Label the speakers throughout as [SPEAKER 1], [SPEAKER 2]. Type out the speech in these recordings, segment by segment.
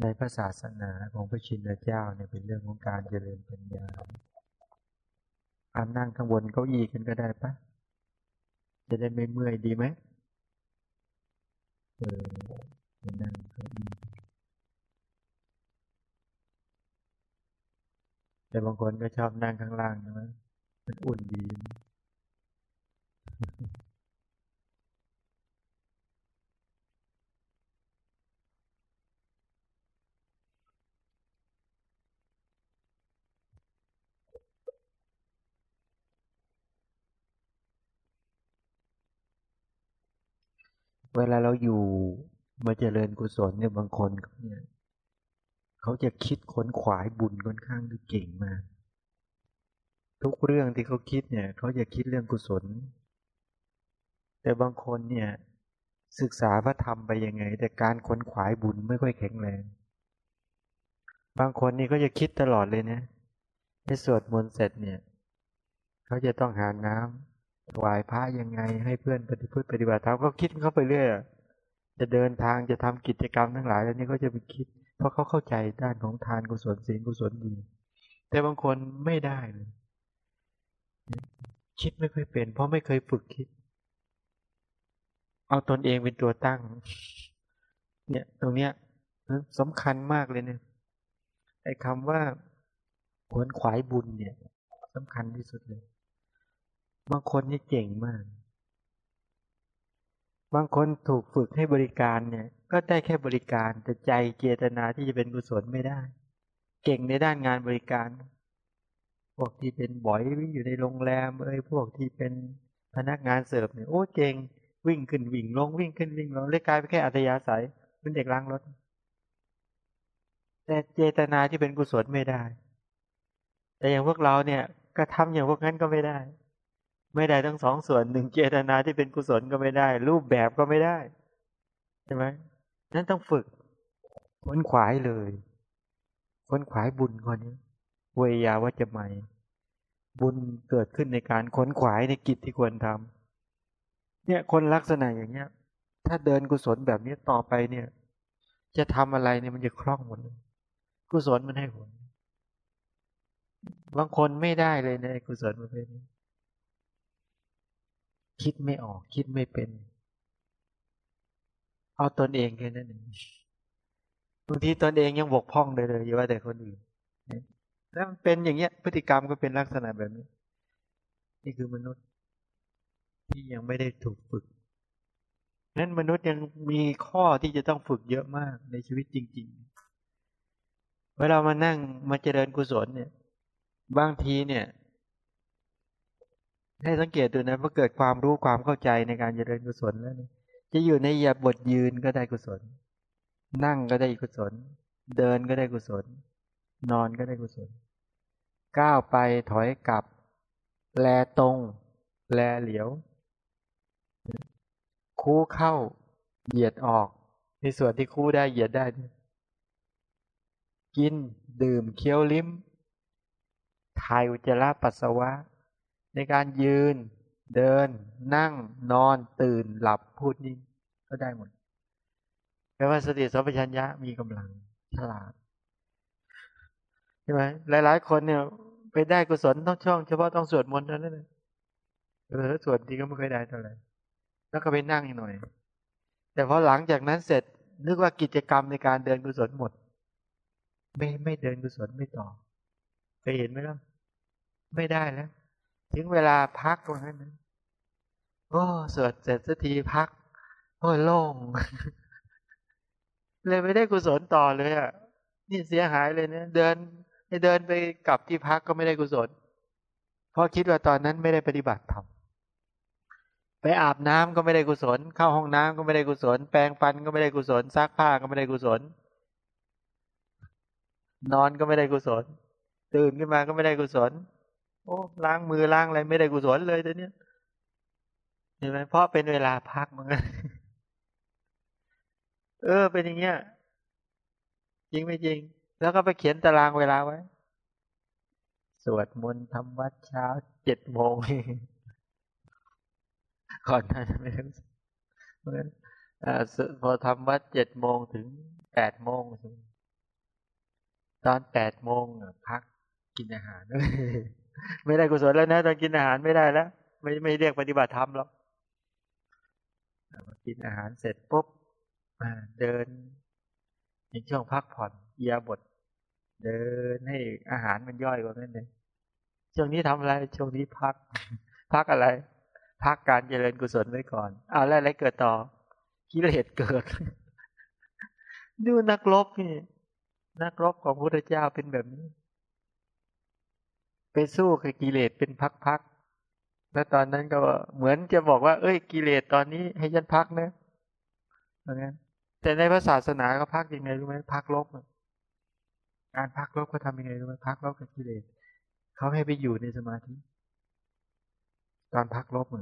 [SPEAKER 1] ในพระศาสนาของพระชินเจ้าเนี่ยเป็นเรื่องของการเจริญปัญญาอานั่งข้างบนเก้าอี้กันก็ได้ปะจะได้ไม่เมื่อยดีไหมเออนั่งเก้าอี้แต่บางคนก็ชอบนั่งข้างล่างใช่ไหมมันอุ่นดี เวลาเราอยู่มาเจริญกุศลเนี่ยบางคนเนี่ยเขาจะคิดขนขวายบุญค่อนข้างที่เก่งมาก ทุกเรื่องที่เขาคิดเนี่ยเขาจะคิดเรื่องกุศล แต่บางคนเนี่ยศึกษาพระธรรมไปยังไง แต่การขนขวายบุญไม่ค่อยแข็งแรง บางคนนี่ก็จะคิดตลอดเลยนะให้สวดมนต์เสร็จเนี่ยเขาจะต้องหาน้ำ ถวายพระยังไงให้เพื่อนปฏิพฤติปฏิบัติธรรมก็คิดเข้าไปเรื่อยจะเดินทางจะทำกิจกรรมทั้งหลายแล้วนี่ก็จะไปคิด เพราะเขาเข้าใจด้านของทานกุศลศีลกุศลดี แต่บางคนไม่ได้เลยคิดไม่ค่อยเป็น เพราะไม่เคยฝึกคิด เอาตนเองเป็นตัวตั้ง เนี่ยตรงเนี้ยสำคัญมากเลยเนี่ยไอ้คำว่าขวนขวายบุญเนี่ยสำคัญที่สุดเลย บางคนนี่เก่งมาก บางคนถูกฝึกให้บริการเนี่ย ก็ได้แค่บริการแต่ใจเจตนาที่จะเป็นกุศลไม่ได้ เก่งในด้านงานบริการ พวกที่เป็นบ่อยอยู่ในโรงแรมเอ้ยพวกที่เป็นพนักงานเสิร์ฟเนี่ยโอ้เก่งวิ่งขึ้นวิ่งลงวิ่งขึ้นวิ่งลงเลยกลายไปแค่อัธยาศัยเป็นเด็กล้างรถ แต่เจตนาที่เป็นกุศลไม่ได้ แต่อย่างพวกเราเนี่ยก็ทำอย่างพวกนั้นก็ไม่ได้ ไม่ได้ทั้งสองส่วนหนึ่งเจตนาที่เป็นกุศลก็ไม่ได้ รูปแบบก็ไม่ได้ใช่ไหมนั้นต้องฝึกค้นขวายเลยค้นขวายบุญคนนี้เวยาวัจไม่บุญเกิดขึ้นในการค้นขวายในกิจที่ควรทำเนี่ยคนลักษณะอย่างเนี้ย ถ้าเดินกุศลแบบนี้ต่อไปเนี่ย จะทำอะไรเนี่ยมันจะคล่องหมดเลยกุศลมันให้ผลบางคนไม่ได้เลยในกุศลประเภทนี้ คิดไม่ออก คิดไม่เป็น เอาตนเองแค่นั้นเองบางทีตนเองยังบกพร่องเลยเลยอย่าว่าแต่คนอื่นแล้วมันเป็นอย่างเงี้ย พฤติกรรมก็เป็นลักษณะแบบนี้ นี่คือมนุษย์ ที่ยังไม่ได้ถูกฝึกนั้นมนุษย์ยังมีข้อที่จะต้องฝึกเยอะมากในชีวิตจริง ๆ เวลามานั่งมาเจริญกุศลเนี่ย บางทีเนี่ย ให้สังเกตดูนะว่าเกิดความรู้ความเข้าใจในการเจริญกุศลแล้วนี่จะอยู่ในยาบทยืนก็ได้กุศล นั่งก็ได้กุศล เดินก็ได้กุศล นอนก็ได้กุศล ก้าวไปถอยกลับ แลตรง แลเหลียว คู่เข้า เหยียดออกในส่วนที่คู่ได้เหยียดได้ กินดื่มเคี้ยวลิ้มถ่ายอุจจาระปัสสาวะ ในการยืน เดิน นั่ง นอน ตื่น หลับพูดนิ่งก็ได้หมดแปลว่าสติสัมปชัญญะมีกำลังฉลาดใช่ไหมหลาย ๆ คนเนี่ย ไปได้กุศลต้องช่องเฉพาะต้องสวดมนต์เท่านั้นเลยเออสวดทีก็ไม่เคยได้เท่าไหร่แล้วก็ไปนั่งอีกหน่อย แต่พอหลังจากนั้นเสร็จนึกว่ากิจกรรมในการเดินกุศลหมด ไม่ไม่เดินกุศลไม่ต่อ ไปเห็นไหมล่ะไม่ได้แล้ว ถึงเวลาพักตรงนั้นโอ้สวดเสร็จสักทีพักโอ้โล่งเลยไม่ได้กุศลต่อเลยอะนี่เสียหายเลยเนี่ยเดินเดินไปกลับที่พักก็ไม่ได้กุศล เพราะคิดว่าตอนนั้นไม่ได้ปฏิบัติธรรมไปอาบน้ำก็ไม่ได้กุศล เข้าห้องน้ำก็ไม่ได้กุศล แปรงฟันก็ไม่ได้กุศลซักผ้าก็ไม่ได้กุศล นอนก็ไม่ได้กุศล ตื่นขึ้นมาก็ไม่ได้กุศล โอ้ล้างมือล้างอะไรไม่ได้กุศลเลยตอนนี้เห็นไหมเพราะเป็นเวลาพักมันเออ เป็นอย่างเงี้ยจริงไม่จริง แล้วก็ไปเขียนตารางเวลาไว้ สวดมนต์ทำวัดเช้าเจ็ดโมงก่อนหน้าจะไม่ต้องเพราะฉะนั้นพอทำวัดเจ็ดโมงถึงแปดโมงตอนแปดโมงพักกินอาหาร ไม่ได้กุศลแล้วนะตอนกินอาหารไม่ได้แล้ว ไม่ไม่เรียกปฏิบัติธรรมหรอกกินอาหารเสร็จปุ๊บเดินในช่วงพักผ่อนเยียบท เดินให้อาหารมันย่อยกว่านั้นเลยช่วงนี้ทำอะไรช่วงนี้พัก พักอะไร พักการเจริญกุศลไว้ก่อนเอาแล้วอะไรเกิดต่อกิเลสเกิดดูนักรบนี่นักรบของพระพุทธเจ้าเป็นแบบนี้ ไปสู้กับกิเลสเป็นพักๆ แล้วตอนนั้นก็เหมือนจะบอกว่า เอ้ยกิเลสตอนนี้ให้ฉันพักนะเหมือนกันแต่ในพระศาสนาก็พักยังไงรู้ไหมพักลบการพักลบก็ทำยังไงรู้ไหมพักลบกับกิเลสเขาให้ไปอยู่ในสมาธิ ตอนพักลบเห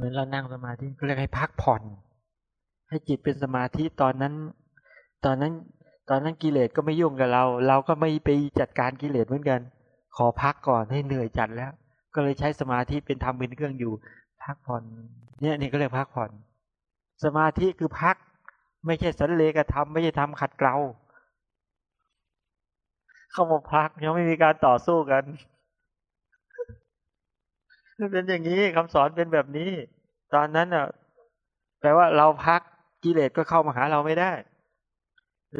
[SPEAKER 1] มือนเรานั่งสมาธิก็เรียกให้พักผ่อน ให้จิตเป็นสมาธิตอนนั้น ตอนนั้น ตอนนั้นกิเลสก็ไม่ยุ่งกับเรา เราก็ไม่ไปจัดการกิเลสเหมือนกัน ขอพักก่อนให้เหนื่อยจัดแล้ว ก็เลยใช้สมาธิเป็นธรรมเป็นเครื่องอยู่ พักผ่อน เนี่ยนี่ก็เรียกพักผ่อน สมาธิคือพัก ไม่ใช่สันเลกธรรมไม่ใช่ทำขัดเกลาเข้ามาพักยังไม่มีการต่อสู้กันเป็นอย่างนี้คำสอนเป็นแบบนี้ ตอนนั้นอะแปลว่าเราพักกิเลสก็เข้ามาหาเราไม่ได้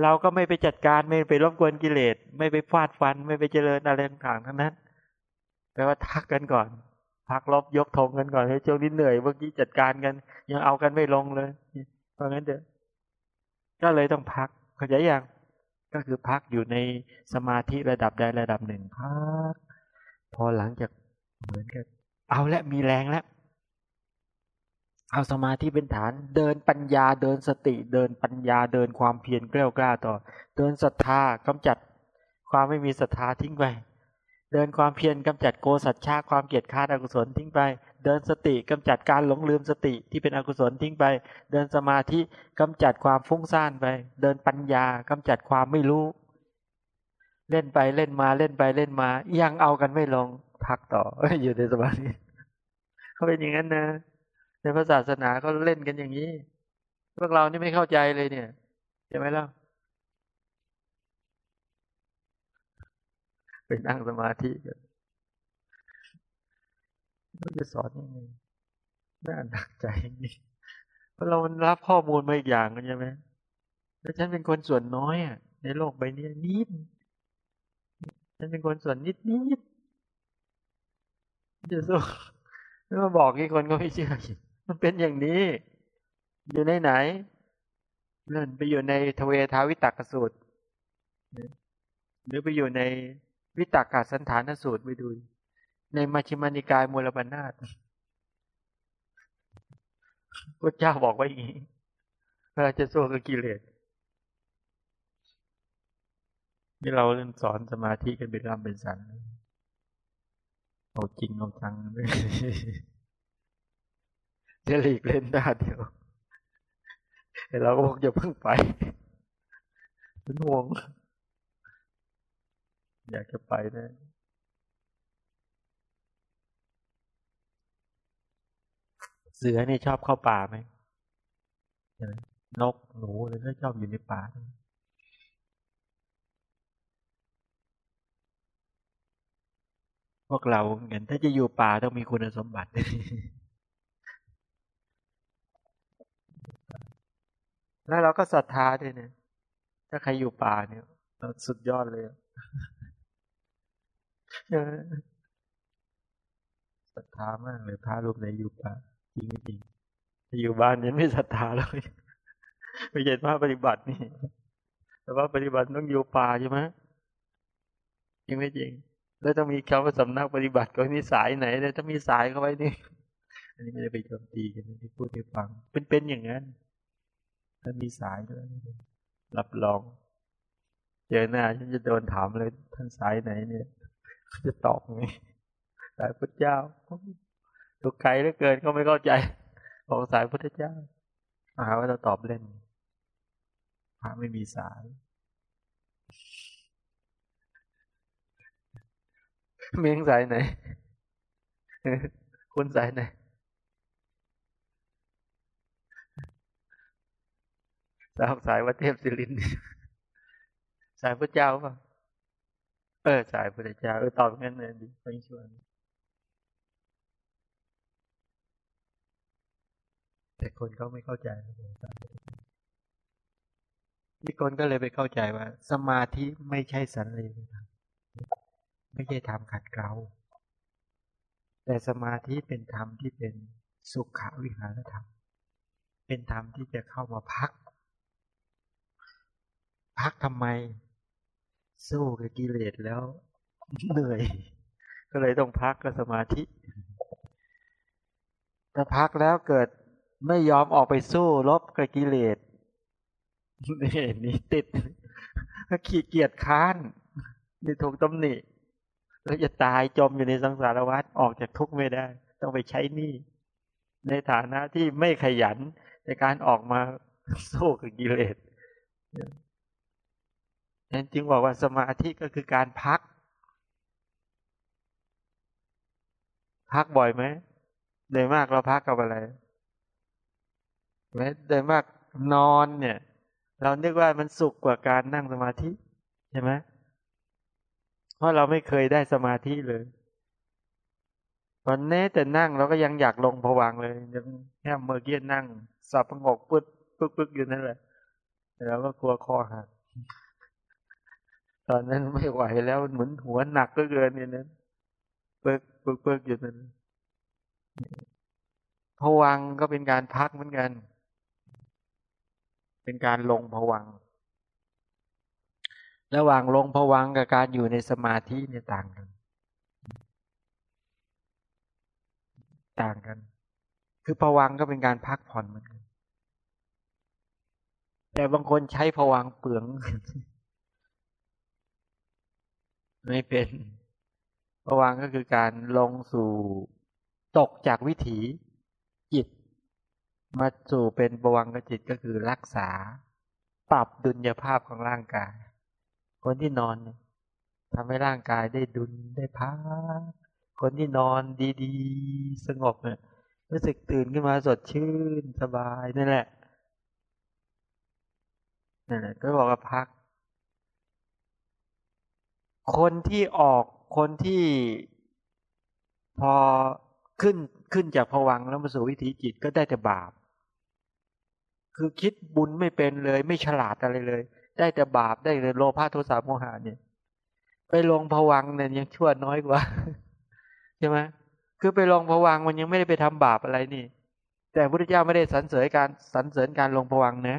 [SPEAKER 1] เราก็ไม่ไปจัดการไม่ไปรบกวนกิเลส ไม่ไปฟาดฟัน ไม่ไปเจริญอะไรต่างๆทั้งนั้นแปลว่าทักกันก่อน พักลบยกธงกันก่อนให้เจ้านี้เหนื่อยเมื่อกี้จัดการกัน ยังเอากันไม่ลงเลยเพราะงั้นเดี๋ยวก็เลยต้องพักเข้าใจยังก็คือพักอยู่ในสมาธิระดับใดระดับหนึ่งพัก พอหลังจากเหมือนกันเอาและมีแรงแล้ว เอาสมาธิเป็นฐาน เดินปัญญาเดินสติ เดินปัญญาเดินความเพียรกล้ากล้าต่อ เดินศรัทธากำจัดความไม่มีศรัทธาทิ้งไป เดินความเพียรกำจัดโกสัจฉาความเกียจค้านอกุศลทิ้งไป เดินสติกำจัดการหลงลืมสติที่เป็นอกุศลทิ้งไป เดินสมาธิกำจัดความฟุ้งซ่านไป เดินปัญญากำจัดความไม่รู้ เล่นไปเล่นมาเล่นไปเล่นมา ยังเอากันไม่ลงพักต่ออยู่ในสมาธิเขาเป็นอย่างนั้นนะ ในพระศาสนาเขาเล่นกันอย่างนี้ พวกเรานี่ไม่เข้าใจเลยเนี่ยใช่ไหมล่ะไปนั่งสมาธิกันเราจะสอนยังไงน่าหนักใจนี่เพราะเรารับข้อมูลมาอีกอย่างกันใช่ไหมแล้วฉันเป็นคนส่วนน้อยอะ ในโลกใบนี้นิดฉันเป็นคนส่วนนิดนิดจะสู้แล้วมาบอกกี่คนก็ไม่เชื่อ มันเป็นอย่างนี้ อยู่ในไหนเลื่อนไปอยู่ในทเวทาวิตักสูตร หรือไปอยู่ในวิตากาสันฐานสูตรไปดู ในมัชฌิมานิกายมูลปัญนาตพระเจ้าบอกไว้อย่างนี้เราจะสู้กับกิเลสนี่เราเล่นสอนสมาธิกันเป็นรำเป็นสันเอาจริงเอาจังเลย จะหลีกเล่นได้เดียวเราก็บอกอย่าเพิ่งไปเป็นห่วง อยากจะไปนะเสือนี่ชอบเข้าป่าไหมใช่ไหมนกหนูอะไรก็ชอบอยู่ในป่าพวกเราเห็นถ้าจะอยู่ป่าต้องมีคุณสมบัติ แล้วเราก็ศรัทธาด้วยเนี่ย ถ้าใครอยู่ป่าเนี่ยสุดยอดเลยศรัทธามากเลยพระรูปไหนอยู่ป่าจริงจริงอยู่บ้านยังไม่ศรัทธาเลยไม่ใช่พระปฏิบัตินี่ แต่ว่าปฏิบัติต้องอยู่ป่าใช่ไหมจริงไม่จริง แล้วต้องมีคำว่าสำนักปฏิบัติก็มีสายไหนเลยถ้ามีสายเข้าไว้นี่อันนี้ไม่ได้ไปโจมตีกันที่พูดให้ฟัง เป็นเป็นอย่างนั้น ถ้ามีสายด้วย รับรอง เจอหน้าฉันจะโดนถามเลยท่านสายไหนเนี่ยจะตอบไงสายพุทธเจ้าทุกไกลเหลือเกินก็ไม่เข้าใจบอกสายพุทธเจ้าหาว่าจะตอบเล่นพระไม่มีสาย เมียงสายไหน คุณสายไหน สาวสายวัดเทพศิรินสายพระเจ้าป่ะเออ สายพระเจ้าเออตอบงั้นเลยดีไม่ชวนแต่คนเขาไม่เข้าใจที่คนก็เลยไปเข้าใจว่า สมาธิไม่ใช่สันเลวธรรมไม่ใช่ธรรมขัดเกลาแต่สมาธิเป็นธรรมที่เป็นสุขวิหารธรรม เป็นธรรมที่จะเข้ามาพัก พักทำไม สู้กับกิเลสแล้วเหนื่อย ก็เลยต้องพักกับสมาธิถ้าพักแล้วเกิดไม่ยอมออกไปสู้รบกับกิเลสนี่นี่ติดขี้เกียจค้านนี่ถูกตำหนิแล้วจะตายจมอยู่ในสังสารวัฏออกจากทุกข์ไม่ได้ ต้องไปใช้หนี้ในฐานะที่ไม่ขยันในการออกมาสู้กับกิเลส นั่นจึงบอกว่าสมาธิก็คือการพัก พักบ่อยไหมโดยมากเราพักกับอะไรไหมโดยมากนอนเนี่ย เรานึกว่ามันสุขกว่าการนั่งสมาธิใช่ไหมเพราะเราไม่เคยได้สมาธิเลยวันนี้แต่นั่งเราก็ยังอยากลงผวังเลยยังแค่เมื่อกี้นั่งสับประงกปึ๊ดปึ๊กปึ๊กอยู่นั่นแหละแต่เราก็กลัวคอหัก ตอนนั้นไม่ไหวแล้วเหมือนหัวหนักก็เกินเนี่ยนั้นเปึ๊กปึ๊กปึ๊กอยู่นั่นผวังก็เป็นการพักเหมือนกัน เป็นการลงผวัง ระหว่างลงผวังกับการอยู่ในสมาธิเนี่ยต่างกัน ต่างกัน คือผวังก็เป็นการพักผ่อนเหมือนกัน แต่บางคนใช้ผวังเปลือง ไม่เป็นผวังก็คือการลงสู่ตกจากวิถีจิต มาสู่เป็นผวังกจิตก็คือรักษา ปรับดุลยภาพของร่างกาย คนที่นอนทำให้ร่างกายได้ดุลได้พักคนที่นอนดีๆ สงบเนี่ยรู้สึกตื่นขึ้นมาสดชื่นสบายนั่นแหละนั่นแหละก็บอกว่าพัก คนที่ออกคนที่พอขึ้นขึ้นจากผวังแล้วมาสู่วิถีจิตก็ได้แต่บาป คือคิดบุญไม่เป็นเลย ไม่ฉลาดอะไรเลย ได้แต่บาปได้แต่โลภะโทสะโมหะเนี่ยไปลงผวังเนี่ยยังชั่วน้อยกว่าใช่ไหมคือไปลงผวังมันยังไม่ได้ไปทำบาปอะไรนี่ แต่พระพุทธเจ้าไม่ได้สรรเสริญการสรรเสริญการลงผวังนะ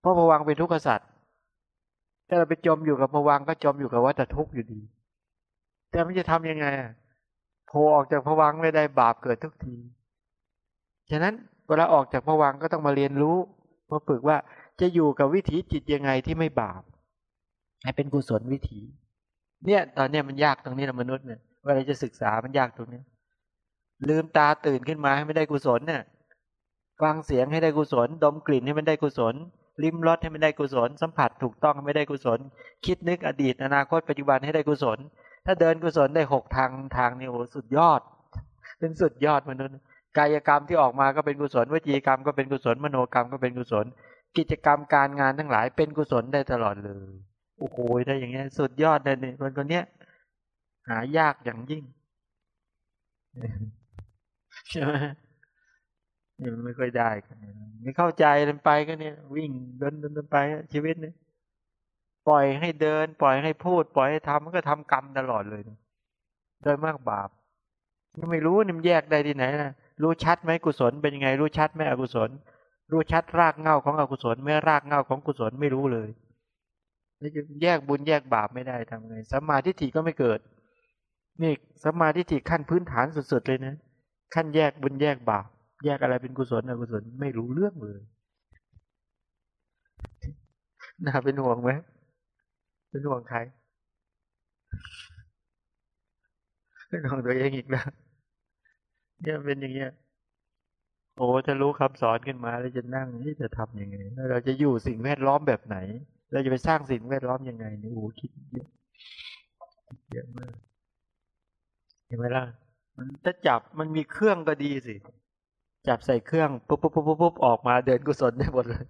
[SPEAKER 1] เพราะผวังเป็นทุกข์สัตว์ ถ้าเราไปจมอยู่กับผวังก็จมอยู่กับวัฏทุกข์อยู่ดี แต่มันจะทํำยังไงโผล่ออกจากผวังไม่ได้บาปเกิดทุกที ฉะนั้นเวลาออกจากผวังก็ต้องมาเรียนรู้มาฝึกว่าจะอยู่กับวิถีจิตยังไงที่ไม่บาป ให้เป็นกุศลวิถี เนี่ยตอนเนี้ยมันยากตรงนี้นะมนุษย์เนี่ยเวลาจะศึกษามันยากตรงนี้ ลืมตาตื่นขึ้นมาให้ไม่ได้กุศลเนี่ยฟังเสียงให้ได้กุศล ดมกลิ่นให้มันได้กุศล ลิ้มรสให้มันได้กุศล สัมผัสถูกต้องให้ไม่ได้กุศล คิดนึกอดีต อนาคตปัจจุบันให้ได้กุศล ถ้าเดินกุศลได้หกทางทางนี่โอ้สุดยอด เป็นสุดยอดมนุษย์กายกรรมที่ออกมาก็เป็นกุศลวจีกรรมก็เป็นกุศลมโนกรรมก็เป็นกุศล กิจกรรมการงานทั้งหลายเป็นกุศลได้ตลอดเลยโอ้โหได้อย่างเงี้ยสุดยอดเลยเนี่ยคนคนเนี้ย หายากอย่างยิ่งใช่ไหม นี่มันไม่ค่อยได้กันไม่เข้าใจเดินไปก็เนี่ย วิ่งเดินเดินไป ชีวิตเนี่ยปล่อยให้เดิน ปล่อยให้พูด ปล่อยให้ทำมันก็ทำกรรมตลอดเลยโดยมากบาปไม่รู้นี่มันแยกได้ที่ไหนนะรู้ชัดไหมกุศลเป็นยังไง รู้ชัดไหมอกุศล รู้ชัดรากเงาของอกุศลเมื่อรากเงาของกุศลไม่รู้เลยนี่จะแยกบุญแยกบาปไม่ได้ทำไงสมาธิฏฐิก็ไม่เกิด นี่สมาธิฏฐิขั้นพื้นฐานสุดๆเลยนะขั้นแยกบุญแยกบาป แยกอะไรเป็นกุศลอกุศลไม่รู้เรื่องเลยน่าเป็นห่วงไหมเป็นห่วงใครเป็นห่วงตัวเองอีกแล้วเนี่ยเป็นอย่างเงี้ยโอ้จะรู้คำสอนขึ้นมาแล้วจะนั่งนี่จะทํำยังไงเราจะอยู่สิ่งแวดล้อมแบบไหน เราจะไปสร้างสิ่งแวดล้อมยังไงนี่โอ้คิดเยอะเยอะมากเห็นไหมล่ะมันถ้าจับมันมีเครื่องก็ดีสิ จับใส่เครื่องปุ๊บปุ๊บปุ๊บปุ๊บออกมาเดินกุศลได้หมดเลย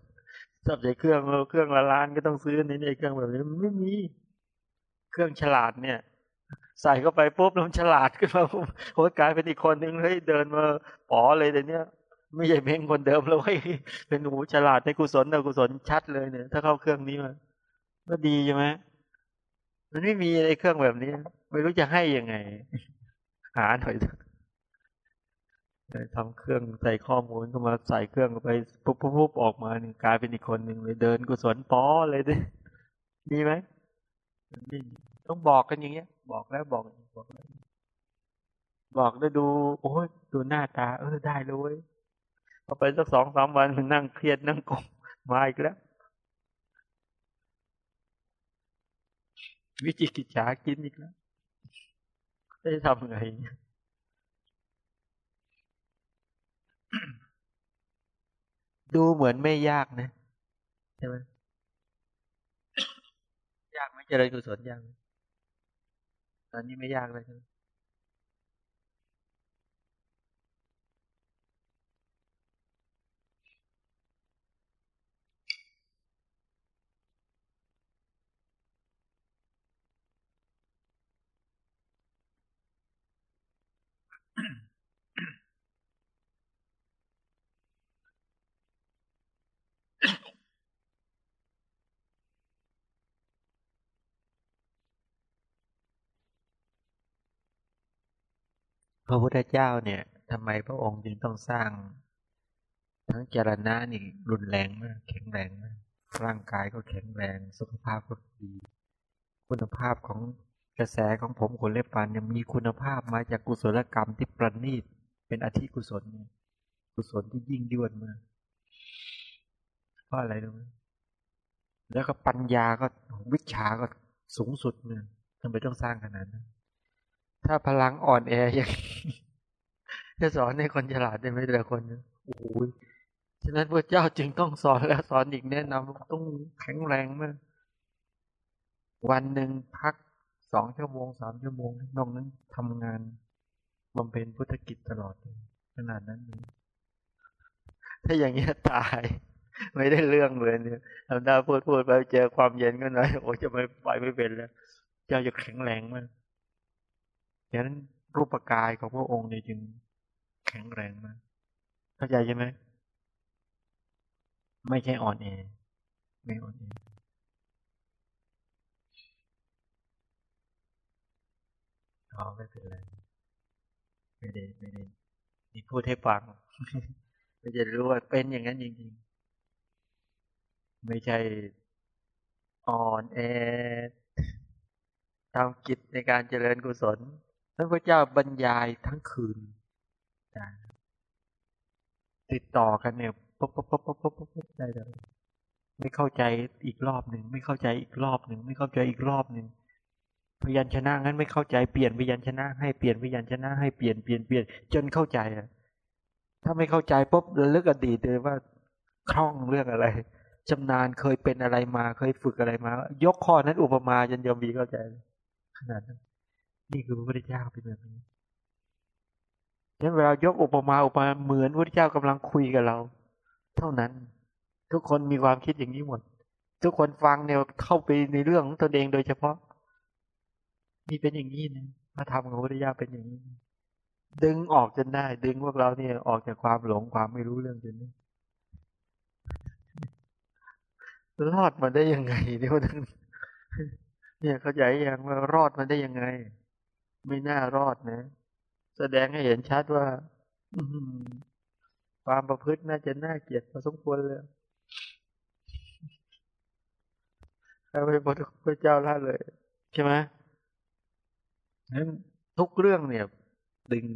[SPEAKER 1] สับใจเครื่องเครื่องละล้านก็ต้องซื้อในในเครื่องแบบนี้ไม่มี เครื่องฉลาดเนี่ย ใส่เข้าไปปุ๊บแล้วฉลาดขึ้นมาโอ้กลายเป็นอีกคนนึงเฮ้ยเดินมาป๋อเลยแต่เนี้ยไม่ใช่เพ่งคนเดิมแล้วเฮ้ยเป็นหูฉลาดในกุศลในกุศลชัดเลยเนี่ย ถ้าเข้าเครื่องนี้มาก็ดีใช่ไหมมันไม่มีในเครื่องแบบนี้ ไม่รู้จะให้ยังไง หาหน่อย ทำเครื่องใส่ข้อมูลเข้ามาใส่เครื่องไปปุ๊บปุ๊บปุ๊บออกมาเนี่ยกลายเป็นอีกคนหนึ่งเลยเดินกุศลป้อเลยดิมีไหมต้องบอกกันอย่างเงี้ย บอกแล้วบอกบอกแล้วบอกได้ดู โอ้ยดูหน้าตา เออได้เลยพอไปสักสองสามวันมันนั่งเครียดนั่งกงมาอีกแล้ว วิจิกิจฉากินอีกแล้วได้ทำไง ดูเหมือนไม่ยากนะใช่ไหมยากไหมเจริญกุศลยังตอนนี้ไม่ยากเลยใช่ไหม พระพุทธเจ้าเนี่ยทำไมพระองค์จึงต้องสร้าง ทั้งจรณะนี่รุนแรงมาก แข็งแรงมากร่างกายก็แข็งแรง สุขภาพก็ดี คุณภาพของกระแสของผมขนเล็บฟันยังมีคุณภาพมาจากกุศลกรรมที่ประณีตเป็นอธิกุศลกุศลที่ยิ่งยวดมากเพราะอะไรรู้ไหมแล้วก็ปัญญาก็วิชาก็สูงสุดเนี่ยทำไมต้องสร้างขนาดนั้น ถ้าพลังอ่อนแออย่างจะสอนให้คนฉลาดได้ไหมแต่ละคนโอ้ยฉะนั้นพระเจ้าจึงต้องสอนแล้วสอนอีกแนะนำต้องแข็งแรงมาก วันหนึ่งพักสองชั่วโมงสามชั่วโมงนอกนั้นทำงานบำเพ็ญพุทธกิจตลอดขนาดนั้นเลยถ้าอย่างนี้ตาย ไม่ได้เรื่องเลยเนี่ยทำได้พูดพูดไปเจอความเย็นก็หน่อยโอ้จะไม่ไปไม่เป็นแล้ว เจ้าจะแข็งแรงมาก ฉะนั้นรูปกายของพระองค์เนี่ยจึงแข็งแรงมากเข้าใจใช่ไหมไม่ใช่อ่อนแอไม่อ่อนแออ๋อไม่เป็นไรไม่ได้ไม่ได้นี่พูดให้ฟังไม่จะรู้ว่าเป็นอย่างนั้นจริงๆ ไม่ใช่อ่อนแอทำกิจในการเจริญกุศล ท่านพระเจ้าบรรยายทั้งคืนติดต่อกันเนี่ยปุ๊บปุ๊บปุ๊บปุ๊บปุ๊บปุ๊บได้เลยไม่เข้าใจอีกรอบหนึ่งไม่เข้าใจอีกรอบหนึ่งไม่เข้าใจอีกรอบหนึ่งพยัญชนะงั้นไม่เข้าใจเปลี่ยนพยัญชนะ ให้เปลี่ยนพยัญชนะให้เปลี่ยนเปลี่ยนเปลี่ยนจนเข้าใจอะถ้าไม่เข้าใจปุ๊บเลือกอดีตเลยว่าคล่องเรื่องอะไรชำนาญเคยเป็นอะไรมา เคยฝึกอะไรมา ยกข้อนั้นอุปมาจนยอมมีเข้าใจขนาดนั้น นี่คือพระพุทธเจ้าเป็นแบบนี้ฉะนั้นเวลายกอุปมาอุปมาเหมือนพระพุทธเจ้ากำลังคุยกับเรา เท่านั้น ทุกคนมีความคิดอย่างนี้หมด ทุกคนฟังเนี่ยเข้าไปในเรื่องของตนเองโดยเฉพาะนี่เป็นอย่างนี้นะพระธรรมของพระพุทธเจ้าเป็นอย่างนี้ ดึงออกจนได้ ดึงพวกเราเนี่ยออกจากความหลงความไม่รู้เรื่องจนได้รอดมาได้ยังไงเดี๋ยวเนี่ยเข้าใจยังว่ารอดมาได้ยังไง ไม่น่ารอดนะ แสดงให้เห็นชัดว่าความประพฤติน่าจะน่าเกลียดพอสมควรเลยใครไปพระเจ้าล่าเลย ใช่ไหมนั้นทุกเรื่องเนี่ย ดึง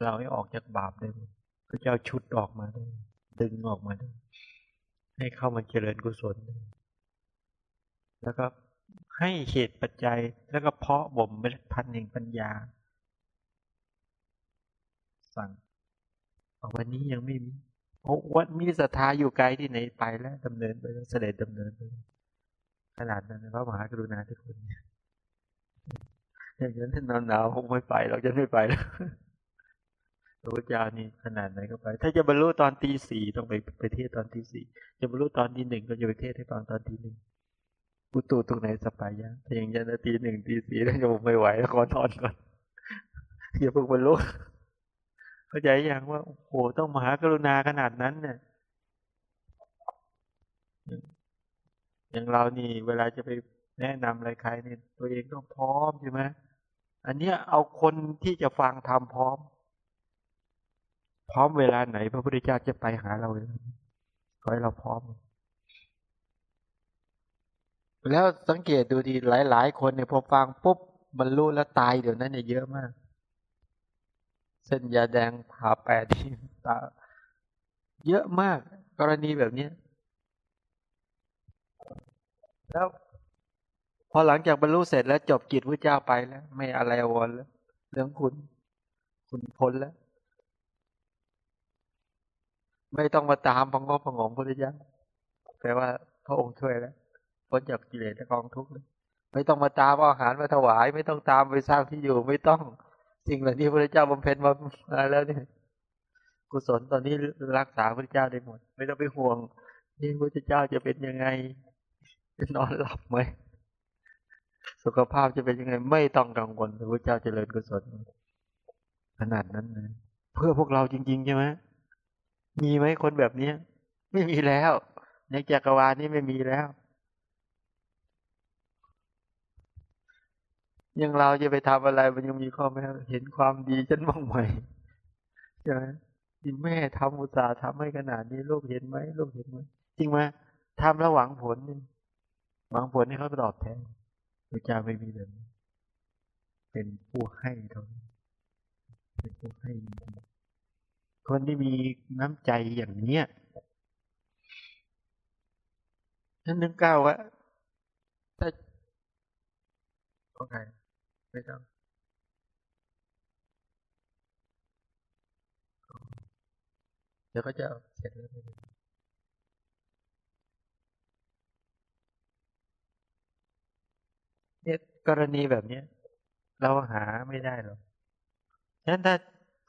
[SPEAKER 1] เราให้ออกจากบาปได้พระเจ้าชุดออกมาได้ ดึงออกมาได้ ให้เข้ามาเจริญกุศล แล้วก็ ให้เหตุปัจจัยแล้วก็เพาะบ่มเมล็ดพันธุ์แห่งปัญญา สั่งวันนี้ยังไม่มีโอ้วัดมีศรัทธาอยู่ไกลที่ไหนไปแล้วดำเนินไปแล้วเสด็จดำเนินไปขนาดนั้นพระมหากรุณาทุกคนอย่างนั้นท่านหนาวคงไม่ไปเราจะไม่ไปแล้วพระพุทธเจ้านี่ขนาดไหนก็ไป ถ้าจะบรรลุตอนตีสี่ต้องไปไปเทศตอนตีสี่จะบรรลุตอนตีหนึ่งก็จะไปเทศให้ฟังตอนตีหนึ่ง อุตุตรงไหนสบายยังถ้าอย่างยันตีหนึ่งตีสี่แล้วจะไม่ไหวแล้วขอนอนก่อนอย่าเพิ่งบรรลุเข้าใจยังว่าโอ้โหต้องมหากรุณาขนาดนั้นเนี่ยอย่างเรานี่ เวลาจะไปแนะนำอะไรใครเนี่ยตัวเองต้องพร้อมใช่ไหมอันเนี้ยเอาคนที่จะฟังทำพร้อม พร้อมเวลาไหน พระพุทธเจ้าจะไปหาเราเลยขอให้เราพร้อม แล้วสังเกตดูดีหลาย ๆ คนเนี่ยพอฟังปุ๊บบรรลุแล้วตายเดี๋ยวนั้นเนี่ยเยอะมาก เส้นยาแดงผ่าแปดที่ตาเยอะมาก กรณีแบบนี้แล้ว พอหลังจากบรรลุเสร็จแล้วจบกิจพระเจ้าไปแล้ว ไม่อะไรวอนแล้วเรื่องคุณ คุณพ้นแล้ว ไม่ต้องมาตามพังก็พังงพระเจ้าแปลว่าพระองค์ช่วยแล้ว พ้นจากกิเลสและกองทุกข์ไม่ต้องมาตามอาหารมาถวาย ไม่ต้องตามไปสร้างที่อยู่ ไม่ต้องสิ่งเหล่านี้พระเจ้าบำเพ็ญมาแล้วเนี่ยกุศลตอนนี้รักษาพระเจ้าได้หมด ไม่ต้องไปห่วงนี่พระเจ้าจะเป็นยังไงจะนอนหลับไหมสุขภาพจะเป็นยังไง ไม่ต้องกังวลพระเจ้าเจริญกุศลขนาดนั้นเลยเพื่อพวกเราจริง ๆ ใช่ไหมมีไหมคนแบบเนี้ย ไม่มีแล้ว ในจักรวาลนี้ไม่มีแล้ว ยังเราจะไปทำอะไรมันยังมีข้อแม้เห็นความดีฉันบ้างไหมใช่ไหมที่แม่ทำอุตสาห์ทำให้ขนาดนี้ลูกเห็นไหมลูกเห็นไหมจริงไหมทำแล้วหวังผลหวังผลให้เขาตอบแทนพระเจ้าไม่มีเลยเป็นผู้ให้เท่านั้นเป็นผู้ให้ คนที่มีน้ำใจอย่างเนี้ยฉันนึกก้าวว่าถ้าโอเค ไม่ต้องเดี๋ยวก็จะเสร็จแล้วเนี่ยกรณีแบบเนี้ย เราหาไม่ได้หรอกฉะนั้นถ้า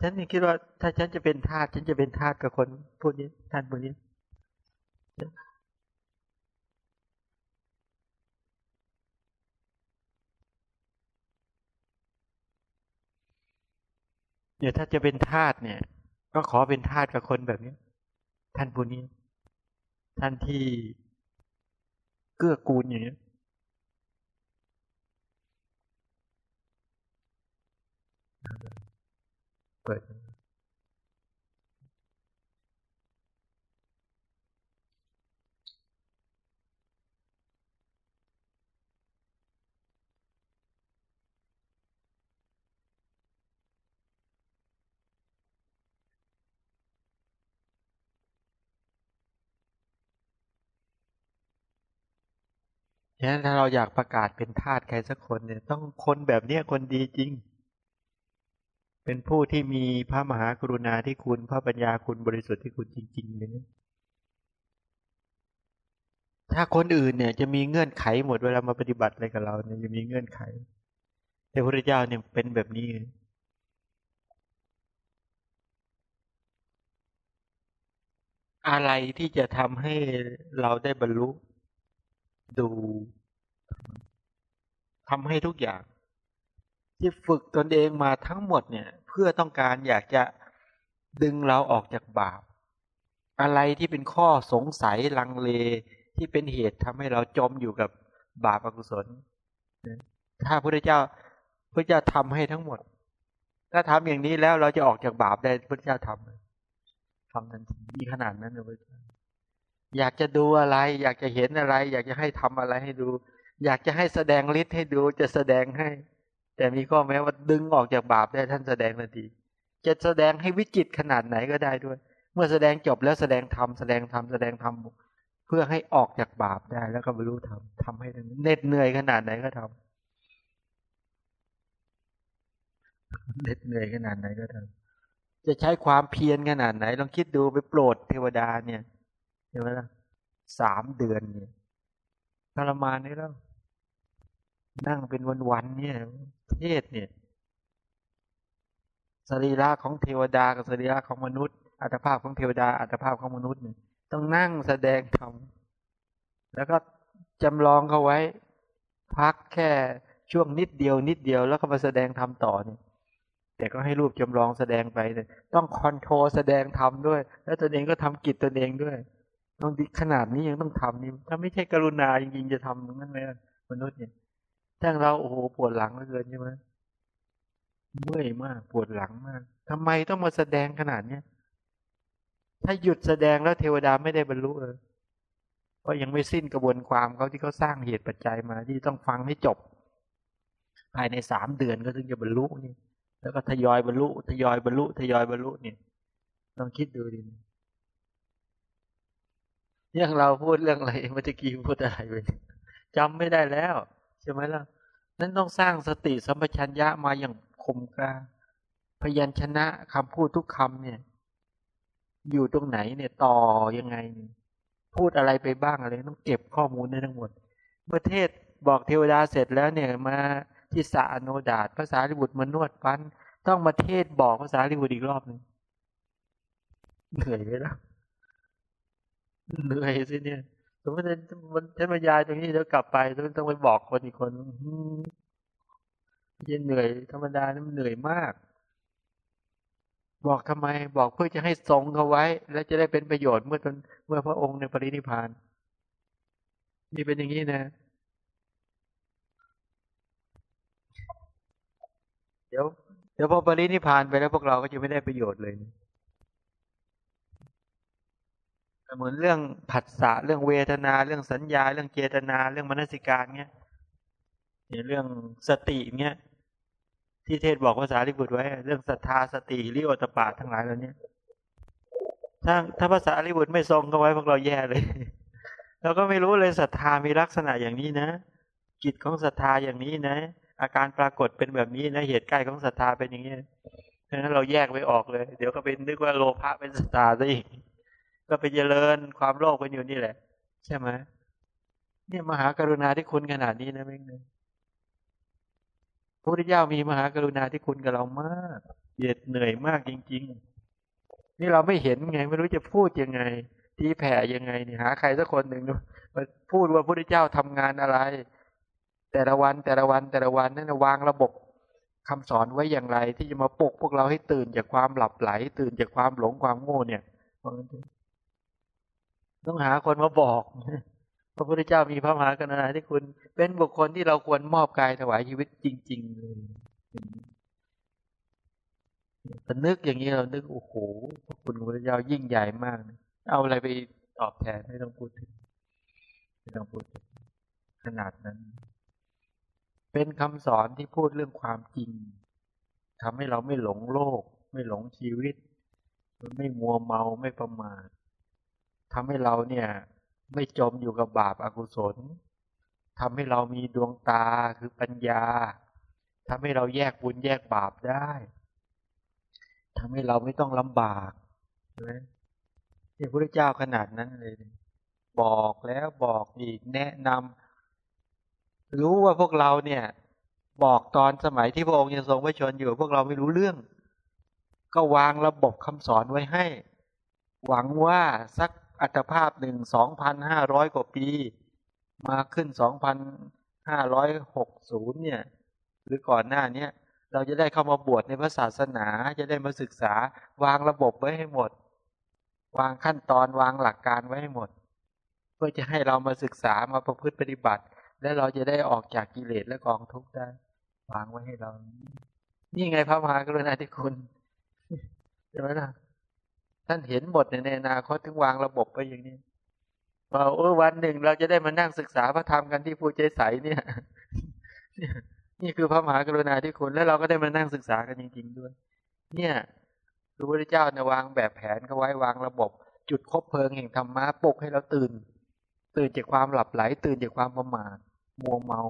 [SPEAKER 1] ฉันคิดว่าถ้าฉันจะเป็นทาสฉันจะเป็นทาสกับคนพวกนี้ท่านพวกนี้ ดี๋ยวถ้าจะเป็นทาสเนี่ย ก็ขอเป็นทาสกับคนแบบนี้ ท่านผู้นี้ ท่านที่เกื้อกูลอย่างนี้เปิด ฉะนั้นถ้าเราอยากประกาศเป็นทาสใครสักคนเนี่ย ต้องคนแบบเนี้ยคนดีจริง เป็นผู้ที่มีพระมหากรุณาที่คุณ พระปัญญาคุณบริสุทธิ์ที่คุณจริงๆเลยนะถ้าคนอื่นเนี่ยจะมีเงื่อนไขหมดเวลามาปฏิบัติอะไรกับเราเนี่ยจะมีเงื่อนไข แต่พระเจ้าเนี่ยเป็นแบบนี้อะไรที่จะทำให้เราได้บรรลุ ดูทำให้ทุกอย่าง ที่ฝึกตนเองมาทั้งหมดเนี่ย เพื่อต้องการอยากจะดึงเราออกจากบาป อะไรที่เป็นข้อสงสัยลังเลที่เป็นเหตุทำให้เราจมอยู่กับบาปอกุศล ถ้าพระเจ้าพระเจ้าทำให้ทั้งหมด ถ้าทำอย่างนี้แล้วเราจะออกจากบาปได้พระเจ้าทำทำทันทีมีขนาดนั้นเลยพระเจ้า อยากจะดูอะไร อยากจะเห็นอะไร อยากจะให้ทำอะไรให้ดู อยากจะให้แสดงฤทธิ์ให้ดูจะแสดงให้ แต่มีข้อแม้ว่าดึงออกจากบาปได้ท่านแสดงทันทีจะแสดงให้วิจิตขนาดไหนก็ได้ด้วย เมื่อแสดงจบแล้วแสดงธรรมแสดงธรรมแสดงธรรมเพื่อให้ออกจากบาปได้แล้วก็บรรลุธรรมทำให้เหน็ดเหนื่อยขนาดไหนก็ทำเหน็ดเหนื่อยขนาดไหนก็ทำจะใช้ความเพียรขนาดไหนลองคิดดูไปโปรดเทวดาเนี่ย ใช่ไหมล่ะสามเดือนเนี่ยทรมานนี่แล้ว นั่งเป็นวันๆเนี่ยเทศเนี่ยสรีระของเทวดากับสรีระของมนุษย์ อัตภาพของเทวดา อัตภาพของมนุษย์เนี่ยต้องนั่งแสดงธรรมแล้วก็จำลองเขาไว้ พักแค่ช่วงนิดเดียว นิดเดียวแล้วก็มาแสดงธรรมต่อเนี่ยแต่ก็ให้รูปจำลองแสดงไปเนี่ยต้องคอนโทรแสดงธรรมด้วย แล้วตนเองก็ทำกิจตนเองด้วย ต้องดิขนาดนี้ยังต้องทำนี่ถ้าไม่ใช่กรุณาจริงๆจะทำนั่นไหมมนุษย์เนี่ยถ้าเราโอ้โหปวดหลังเหลือเกินใช่ไหมเมื่อยมากปวดหลังมากทำไมต้องมาแสดงขนาดเนี้ยถ้าหยุดแสดงแล้วเทวดาไม่ได้บรรลุเลยเพราะยังไม่สิ้นกระบวนความเขาที่เขาสร้างเหตุปัจจัยมาที่ต้องฟังให้จบ ภายในสามเดือนก็ถึงจะบรรลุนี่แล้วก็ทยอยบรรลุ ทยอยบรรลุ ทยอยบรรลุเนี่ยลองคิดดูดิ อย่างเราพูดเรื่องอะไรเมื่อกี้พูดอะไรไปจำไม่ได้แล้วใช่ไหมล่ะนั้นต้องสร้างสติสัมปชัญญะมาอย่างคมกล้าพยัญชนะคำพูดทุกคำเนี่ย อยู่ตรงไหนเนี่ยต่อยังไง พูดอะไรไปบ้างอะไรต้องเก็บข้อมูลได้ทั้งหมดประเทศบอกเทวดาเสร็จแล้วเนี่ยมาที่สาโนดาตภาษาลิบุตรมานวดฟัน ต้องมาเทศบอกภาษาลิบุตรอีกรอบหนึ่งเหนื่อยไหมล่ะ เหนื่อยสิเนี่ยสมมติมันฉันบรรยายตรงนี้แล้วกลับไปต้องต้องไปบอกคนอีกคนยันเหนื่อยธรรมดานี่มันเหนื่อยมาก บอกทำไมบอกเพื่อจะให้ทรงเขาไว้ และจะได้เป็นประโยชน์เมื่อตนเมื่อพระองค์ในปรินิพานนี่เป็นอย่างนี้นะ เดี๋ยวเดี๋ยวพอปรินิพานไปแล้วพวกเราก็จะไม่ได้ประโยชน์เลยนะเห มือนเรื่องผัสสะเรื่องเวทนา เรื่องสัญญา เรื่องเจตนา เรื่องมนสิการเงี้ยเรื่องสติเงี้ยที่เทศบอกภาษาลิบุตรไว้ เรื่องศรัทธาสติริโอตปาทั้งหลายเหล่านี้ถ้าถ้าภาษาลิบุตรไม่ทรงก็ไว้พวกเราแย่เลยเราก็ไม่รู้เลยศรัทธามีลักษณะอย่างนี้นะกิจของศรัทธาอย่างนี้นะ อาการปรากฏเป็นแบบนี้นะเหตุใกล้ของศรัทธาเป็นอย่างนี้เพราะนั้นเราแยกไว้ออกเลย เดี๋ยวก็เป็นนึกว่าโลภะเป็นศรัทธาซะอีก ก็ไปเจริญความโลภกันอยู่นี่แหละ ใช่ไหมเนี่ยมหากรุณาที่คุณขนาดนี้นะเม่งเลยพระพุทธเจ้ามีมหากรุณาที่คุณกับเรามากเหยดเหนื่อยมากจริง ๆ นี่เราไม่เห็นไงไม่รู้จะพูดยังไง ที่แผ่ยังไงนี่หาใครสักคนหนึ่งมาพูดว่าพระพุทธเจ้าทำงานอะไร แต่ละวันแต่ละวันแต่ละวันนั่นวางระบบคำสอนไว้อย่างไร ที่จะมาปลุกพวกเราให้ตื่นจากความหลับไหล ตื่นจากความหลงความโง่เนี่ย ต้องหาคนมาบอก พระพุทธเจ้ามีพระมหากรุณาที่คุณ เป็นบุคคลที่เราควรมอบกายถวายชีวิตจริง ๆ เลยพนึกอย่างนี้เรานึกโอ้โหพระคุณพระพุทธเจ้ายิ่งใหญ่มาก เอาอะไรไปตอบแทนไม่ต้องพูดถึงไม่ต้องพูดถึงขนาดนั้น เป็นคำสอนที่พูดเรื่องความจริงทำให้เราไม่หลงโลก ไม่หลงชีวิต ไม่มัวเมาไม่ประมาท ทำให้เราเนี่ยไม่จมอยู่กับบาปอากุศลทำให้เรามีดวงตาคือปัญญาทำให้เราแยกบุญแยกบาปได้ทำให้เราไม่ต้องลำบากนะที่พระเจ้าขนาดนั้นเลย บอกแล้วบอกอีกแนะนำรู้ว่าพวกเราเนี่ย บอกตอนสมัยที่พระองค์ยังทรงพระชนอยู่ พวกเราไม่รู้เรื่อง ก็วางระบบคำสอนไว้ให้ หวังว่าสัก อัตภาพหนึ่งสองพันห้าร้อยกว่าปี มาขึ้นสองพันห้าร้อยหกศูนย์เนี่ย หรือก่อนหน้าเนี้ยเราจะได้เข้ามาบวชในพระศาสนาจะได้มาศึกษาวางระบบไว้ให้หมด วางขั้นตอนวางหลักการไว้ให้หมด เพื่อจะให้เรามาศึกษามาประพฤติปฏิบัติ และเราจะได้ออกจากกิเลสและกองทุกข์ได้ วางไว้ให้เรา นี่ไงพระมหากรุณาธิคุณใช่ไหมล่ะ ท่านเห็นหมดในอนาคตถึงวางระบบไปอย่างนี้ว่าโอ้วันหนึ่งเราจะได้มานั่งศึกษาพระธรรมกันที่ภูใจใสเนี่ย นี่คือพระมหากรุณาธิคุณแล้วเราก็ได้มานั่งศึกษากันจริงๆด้วย เนี่ยพระพุทธเจ้าเนี่ยวางแบบแผนเขาไว้วางระบบ จุดคบเพลิงแห่งธรรมะปลุกให้เราตื่น ตื่นจากความหลับไหล ตื่นจากความประมาทมัวเมา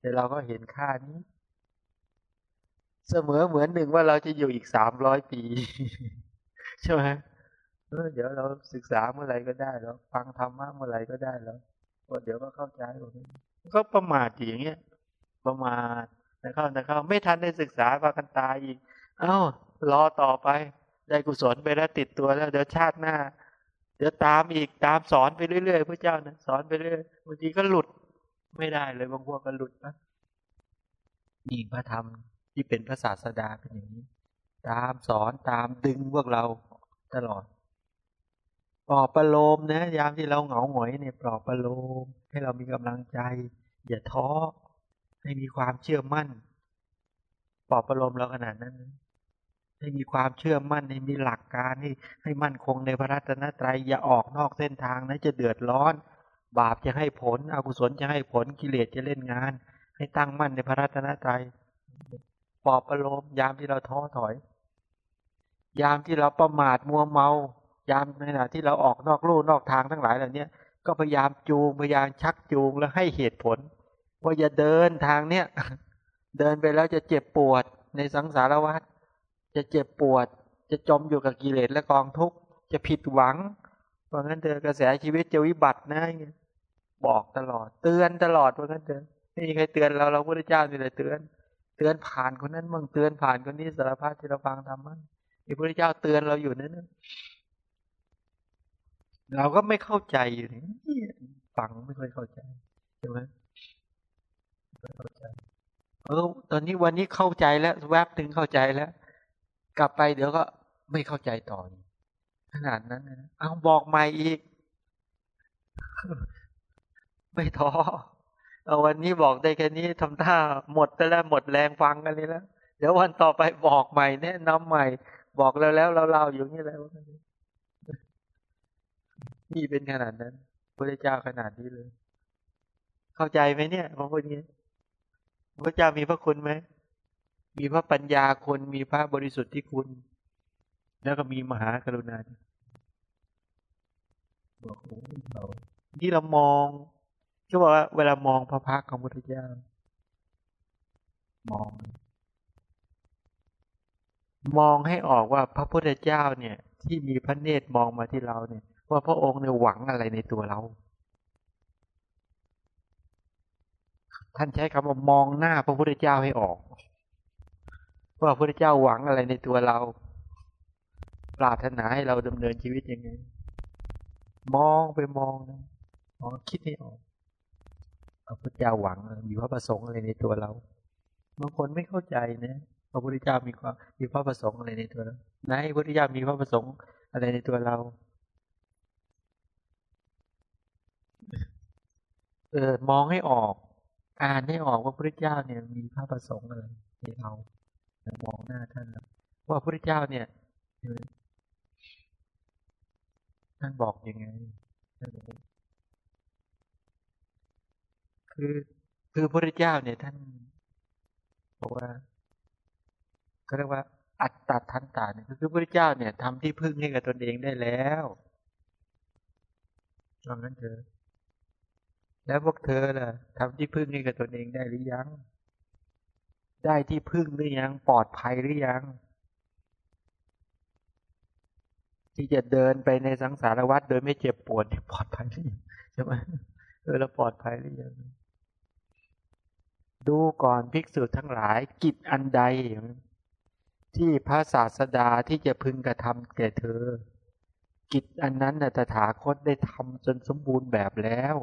[SPEAKER 1] แต่เราก็เห็นค่านี้ เสมอเหมือนหนึ่งว่าเราจะอยู่อีกสามร้อยปี ใช่ไหมเดี๋ยวเราศึกษาเมื่อไหร่ก็ได้แล้ว ฟังธรรมะเมื่อไหร่ก็ได้แล้วเดี๋ยวก็เข้าใจหมดก็ประมาทอย่างเงี้ย ประมาทนะเข้านะเข้าไม่ทันได้ศึกษาพากันตายอีก เอ้ารอต่อไป ได้กุศลไปแล้วติดตัวแล้ว เดี๋ยวชาติหน้า เดี๋ยวตามอีกตามสอนไปเรื่อยๆพระเจ้านะสอนไปเรื่อยบางทีก็หลุดไม่ได้เลยบางพวกก็หลุดนะนี่พระธรรม ที่เป็นพระศาสดาเป็นอย่างนี้ ตามสอนตามดึงพวกเราตลอดปลอบประโลมนะยามที่เราเหงาหงอยเนี่ยปลอบประโลม ให้เรามีกำลังใจ อย่าท้อให้มีความเชื่อมั่นปลอบประโลมเราขนาดนั้นให้มีความเชื่อมั่นให้มีหลักการให้ให้มั่นคงในพระรัตนตรัยอย่าออกนอกเส้นทางนะจะเดือดร้อน บาปจะให้ผลอกุศลจะให้ผลกิเลสจะเล่นงาน ให้ตั้งมั่นในพระรัตนตรัย ปลอบประโลม ยามที่เราท้อถอย ยามที่เราประมาทมัวเมา ยามในขณะที่เราออกนอกลู่นอกทางทั้งหลายเหล่านี้ก็พยายามจูงพยายามชักจูงแล้วให้เหตุผล ว่าอย่าเดินทางเนี้ยเดินไปแล้วจะเจ็บปวดในสังสารวัฏจะเจ็บปวด จะจมอยู่กับกิเลสและกองทุกข์จะผิดหวังเพราะงั้นเธอกระแสชีวิตจะวิบัตินะบอกตลอดเตือนตลอดเพราะงั้นเธอไม่มีใครเตือนเราเราพระเจ้านี่เลยเตือน เตือนผ่านคนนั้นมั่งเตือนผ่านคนนี้สารพัดที่เราฟังทำมั่งพระพุทธเจ้าเตือนเราอยู่นั่นเราก็ไม่เข้าใจอยู่นี่ฟังไม่ค่อยเข้าใจใช่ไหมไม่เข้าใจเออตอนนี้วันนี้เข้าใจแล้วแวบถึงเข้าใจแล้ว กลับไปเดี๋ยวก็ไม่เข้าใจต่อขนาดนั้นนะเอาบอกใหม่อีก ไม่ท้อ เอาวันนี้บอกได้แค่นี้ทำท่าหมดไปแล้วหมดแรงฟังกันนี้แล้ว เดี๋ยววันต่อไปบอกใหม่แนะนำใหม่ บอกแล้วแล้วเราเล่าอยู่นี่แล้วนี่เป็นขนาดนั้นพระเจ้าขนาดนี้เลย เข้าใจไหมเนี่ยของคนนี้พระเจ้ามีพระคุณไหมมีพระปัญญาคนมีพระบริสุทธิ์ที่คุณ แล้วก็มีมหากรุณาบอกโอ้เราที่เรามอง ก็บอกว่าเวลามองพระพักของพระพุทธเจ้ามอง มองให้ออกว่าพระพุทธเจ้าเนี่ย ที่มีพระเนตรมองมาที่เราเนี่ย ว่าพระองค์เนี่ยหวังอะไรในตัวเรา ท่านใช้คำว่ามองหน้าพระพุทธเจ้าให้ออก ว่าพระพุทธเจ้าหวังอะไรในตัวเรา ปรารถนาให้เราดำเนินชีวิตยังไง มองไปมองนะมองคิดให้ออก พระพุทธเจ้าหวังมีพระประสงค์อะไรในตัวเราบางคนไม่เข้าใจนะพระพุทธเจ้ามีความมีพระประสงค์อะไรในตัวเราไหนพระพุทธเจ้ามีพระประสงค์อะไรในตัวเรา เออมองให้ออก อ่านให้ออกว่าพระพุทธเจ้าเนี่ย มีพระประสงค์อะไรในเรามองหน้าท่านว่าพระพุทธเจ้าเนี่ยท่านบอกอยังไง คือคือพระเจ้าเนี่ยท่านบอกว่าเขาเรียกว่า อัตตาทันตาเนี่ยคือพระเจ้าเนี่ยทำที่พึ่งให้กับตนเองได้แล้วตอนนั้นเถอะแล้วพวกเธอล่ะทำที่พึ่งให้กับตนเองได้หรือยัง ได้ที่พึ่งหรือยัง ปลอดภัยหรือยัง ที่จะเดินไปในสังสารวัฏโดยไม่เจ็บปวดปลอดภัยหรือยังใช่ไหมเออเราปลอดภัยหรือยัง ดูก่อนภิกษุทั้งหลายกิจอันใด ที่พระศาสดาที่จะพึงกระทำแก่เธอ กิจอันนั้นนะตถาคตได้ทำจนสมบูรณ์แบบแล้ว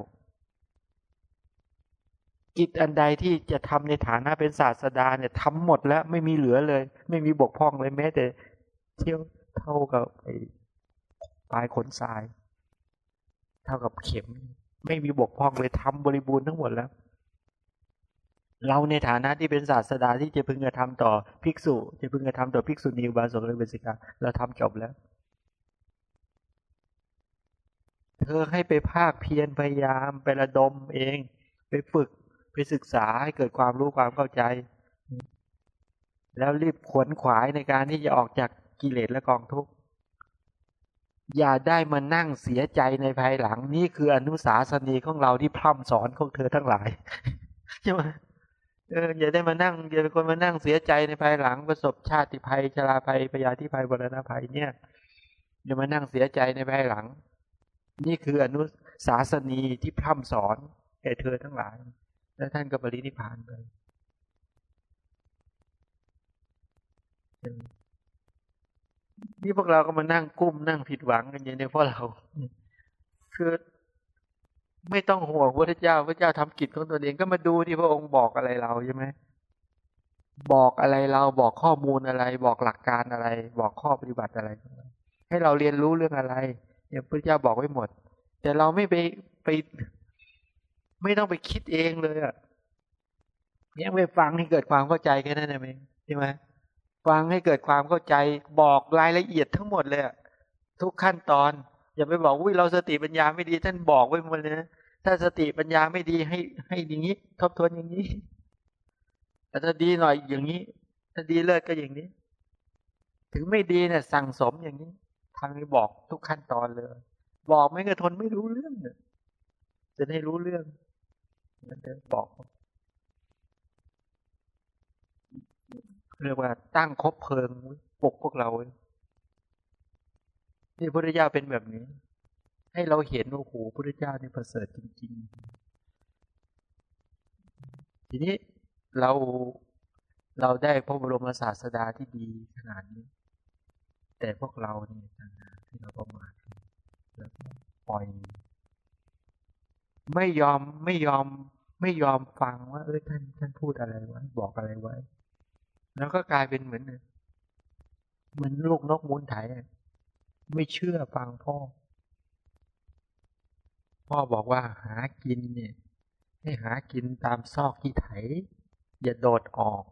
[SPEAKER 1] กิจอันใดที่จะทำในฐานะเป็นศาสดาเนี่ยทำหมดแล้วไม่มีเหลือเลย ไม่มีบกพร่องเลยแม้แต่เที่ยวเท่ากับไอ้ปลายขนทราย เท่ากับเข็ม ไม่มีบกพร่องเลยทำบริบูรณ์ทั้งหมดแล้ว เราในฐานะที่เป็นศาสดาที่จะพึงกระทำต่อภิกษุ จะพึงกระทำต่อภิกษุณีบาสกและเบสิกาเราทำจบแล้ว เธอให้ไปภาคเพียรพยายามไประดมเอง ไปฝึกไปศึกษาให้เกิดความรู้ความเข้าใจ แล้วรีบขวนขวายในการที่จะออกจากกิเลสและกองทุกข์อย่าได้มานั่งเสียใจในภายหลัง นี่คืออนุสาสนีของเราที่พร่ำสอนของเธอทั้งหลายใช่ไหม เอออย่าได้มานั่งอย่าเป็นคนมานั่งเสียใจในภายหลังประสบชาติภัยชราภัยพยาธิภัยบรณภัยเนี่ยอย่ามานั่งเสียใจในภายหลัง นี่คืออนุสาสนีที่พร่ำสอนแก่เธอทั้งหลาย แล้วท่านก็ปรินิพานไปนี่พวกเราก็มานั่งกุ้มนั่งผิดหวังกันอย่างนี้เพราะเรา คือ ไม่ต้องห่วงพระเจ้าพระเจ้าทำกิจของตัวเองก็มาดูที่พระองค์บอกอะไรเราใช่ไหมบอกอะไรเราบอกข้อมูลอะไร บอกหลักการอะไร บอกข้อปฏิบัติอะไร ให้เราเรียนรู้เรื่องอะไรเนี่ยพระเจ้าบอกไว้หมด แต่เราไม่ไปไป ไม่ต้องไปคิดเองเลยอะยังไปฟังให้เกิดความเข้าใจแค่นั้นเองใช่ไหมฟังให้เกิดความเข้าใจ บอกรายละเอียดทั้งหมดเลยทุกขั้นตอน อย่าไปบอกว่าเราสติปัญญาไม่ดี ท่านบอกไว้หมดเลยนะถ้าสติปัญญาไม่ดีให้ให้อย่างนี้ ทบทวนอย่างนี้แต่ถ้าดีหน่อยอย่างนี้ ถ้าดีเลิศก็อย่างนี้ ถึงไม่ดีเนี่ยสั่งสมอย่างนี้ทางนี้บอกทุกขั้นตอนเลย บอกไม่กระทนไม่รู้เรื่องเนี่ยจะได้รู้เรื่องมันจะบอกเรียกว่าตั้งคบเพลิงปกพวกเรา นี่พระเจ้าเป็นแบบนี้ ให้เราเห็นโอ้โหพระเจ้านี่ประเสริฐจริง ๆ ทีนี้เราเราได้พระบรมศาสดาที่ดีขนาดนี้ แต่พวกเราเนี่ยที่เราประมาทแล้วก็ปล่อย ไม่ยอมไม่ยอมไม่ยอมฟังว่าเออท่านท่านพูดอะไรไว้บอกอะไรไว้ แล้วก็กลายเป็นเหมือนเหมือนลูกนกมูลไถ ไม่เชื่อฟังพ่อ พ่อบอกว่าหากินเนี่ยให้หากินตามซอกที่ไถ อย่าโดดออก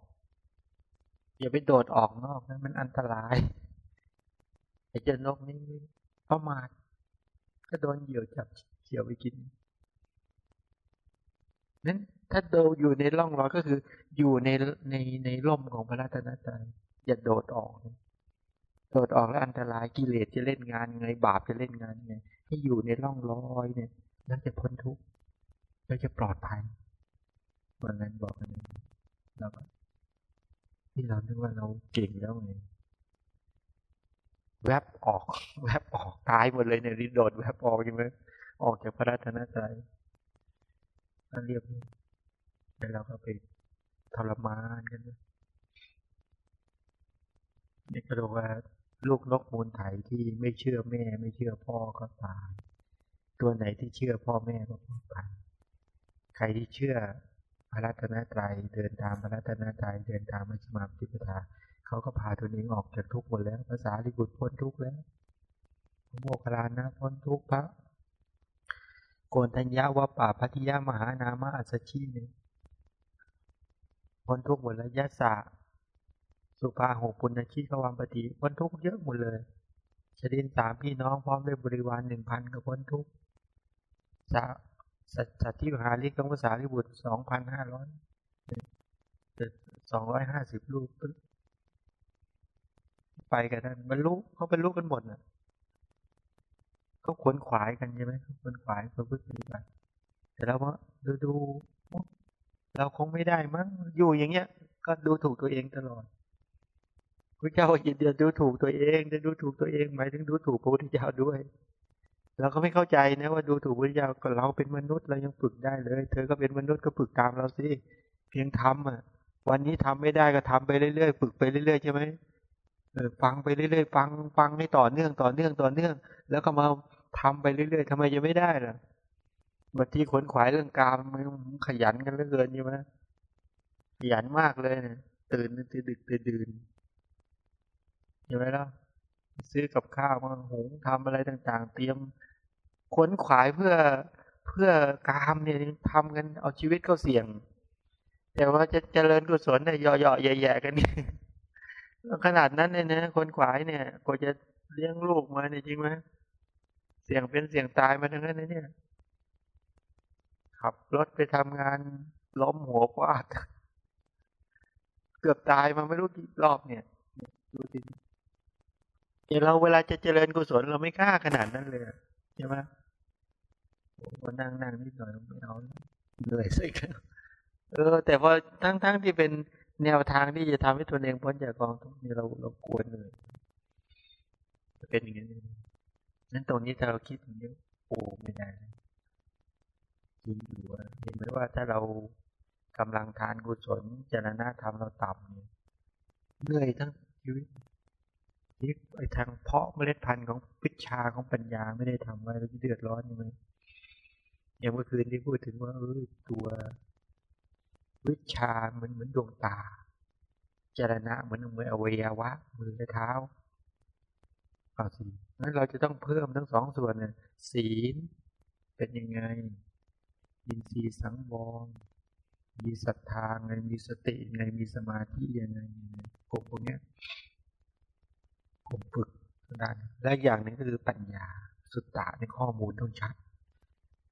[SPEAKER 1] อย่าไปโดดออกนอกนะมันอันตรายไอ้เจ้านกนี่ประมาทก็โดนเหยี่ยวจับเขี่ยวไปกินนั้นถ้าโดอยู่ในร่องรอยก็คือ อยู่ในในในร่มของพระราตนตรัยอย่าโดดออก โดดออกแล้วอันตรายกิเลสจะเล่นงานไงบาปจะเล่นงานไงให้อยู่ในร่องรอยเนี่ยแล้วจะพ้นทุกข์แล้วจะปลอดภัยวันนั้นบอกกันแล้วที่เราคิดว่าเราเก่งแล้วไงแวบออก แวบออกตายหมดเลยเนี่ยรีโดดแวบออกใช่ไหมออกจากพระราตนตรัยนั่นเรียบแล้วเราก็ไปทรมานกันนี่ก็เรียกว่า ลูกนกมูลไถที่ไม่เชื่อแม่ ไม่เชื่อพ่อก็ตาย ตัวไหนที่เชื่อพ่อแม่ก็ปลอดภัยใครที่เชื่อพระรัตนตรัยเดินตามพระรัตนตรัยเดินตามมัชฌิมาปฏิปทาเขาก็พาตัวเองออกจากทุกข์หมดแล้วภาษาลิบุตรพ้นทุกข์แล้วโมคคลานะพ้นทุกข์พระโกนทัญญาวะป่าพัทยามหานามะอัสชีเนี่ยพ้นทุกหมดแล้วยะสะ สุภาหกปุณณชีขวามปฏิพ้นทุกเยอะหมดเลยชดินสามพี่น้องพร้อมด้วยบริวารหนึ่งพันก็พ้นทุกสัสัตที่หาลิกองภาษาลิบุตรสองพันห้าร้อยสองร้อยห้าสิบลูกไปกันนั่นบรรลุเขาบรรลุกันหมดน่ะก็ขวนขวายกันใช่ไหมขวนขวายเพื่อพึ่งปฏิบัติแต่เราว่าดูดูเราคงไม่ได้มั้งอยู่อย่างเงี้ย ก็ดูถูกตัวเองตลอด พระเจ้าอย่าเดียวดูถูกตัวเองดูถูกตัวเองหมายถึงดูถูกพระพุทธเจ้าด้วย เราก็ไม่เข้าใจนะว่าดูถูกพระพุทธเจ้าก็เราเป็นมนุษย์เรายังฝึกได้เลย เธอก็เป็นมนุษย์ก็ฝึกตามเราสิเพียงทำอะ วันนี้ทำไม่ได้ก็ทำไปเรื่อยๆฝึกไปเรื่อยๆใช่ไหมเออฟังไปเรื่อยๆฟังฟังให้ต่อเนื่องต่อเนื่องต่อเนื่อง แล้วก็มาทำไปเรื่อยๆทำไมจะไม่ได้ล่ะบางทีขนขวายเรื่องกามมันขยันกันเหลือเกินใช่ไหมขยันมากเลยเนี่ยตื่นตื่นดึกตื่นดื่น ใช่ไหมล่ะซื้อกับข้าวมาหุงทำอะไรต่างๆ เตรียมขนขวายเพื่อเพื่อกามเนี่ยทำกันเอาชีวิตเข้าเสี่ยง แต่ว่าจะเจริญกุศลเนี่ยย่อๆแย่ๆกันนี่ขนาดนั้นเนี่ยนะคนขวายเนี่ยก็จะเลี้ยงลูกมาเนี่ยจริงไหมเสี่ยงเป็นเสี่ยงตายมาทั้งนั้นเนี่ยขับรถไปทำงานล้มหัวฟาดเกือบตายมาไม่รู้กี่รอบเนี่ยดูดิ เราเวลาจะเจริญกุศลเราไม่กล้าขนาดนั้นเลยใช่ไหมผมนั่งนั่งนิดหน่อยไม่เอาเหนื่อยสิครับเออ แต่พอทั้งทั้งที่เป็นแนวทางที่จะทำให้ตัวเองพ้นจากกองทุกข์นี่เราเรากวนเลยเป็นอย่างนี้นั้นตรงนี้ถ้าเราคิดอย่างนี้โอ้ไม่ได้จริงอยู่เห็นไหมว่าถ้าเรากำลังทานกุศลจรณะธรรมเราต่ำเนี่ยเหนื่อยทั้งชีวิต ที่ไอ้ทางเพาะเมล็ดพันธุ์ของวิชาของปัญญาไม่ได้ทำไว้แล้วเดือดร้อนใช่ไหมอย่างเมื่อคืนที่พูดถึงว่าเออตัววิชาเหมือนเหมือนดวงตาจารณะเหมือนมืออวัยวะ มือและเท้าเอาสิงั้นเราจะต้องเพิ่มทั้งสองส่วนเนี่ยศีลเป็นยังไงอินทรีย์สังวรมีศรัทธาไงมีสติไงมีสมาธิยังไงกลุ่มพวกเนี้ย กลุ่มฝึกด้านและอย่างหนึ่งก็คือปัญญาสุตตะในข้อมูลต้องชัด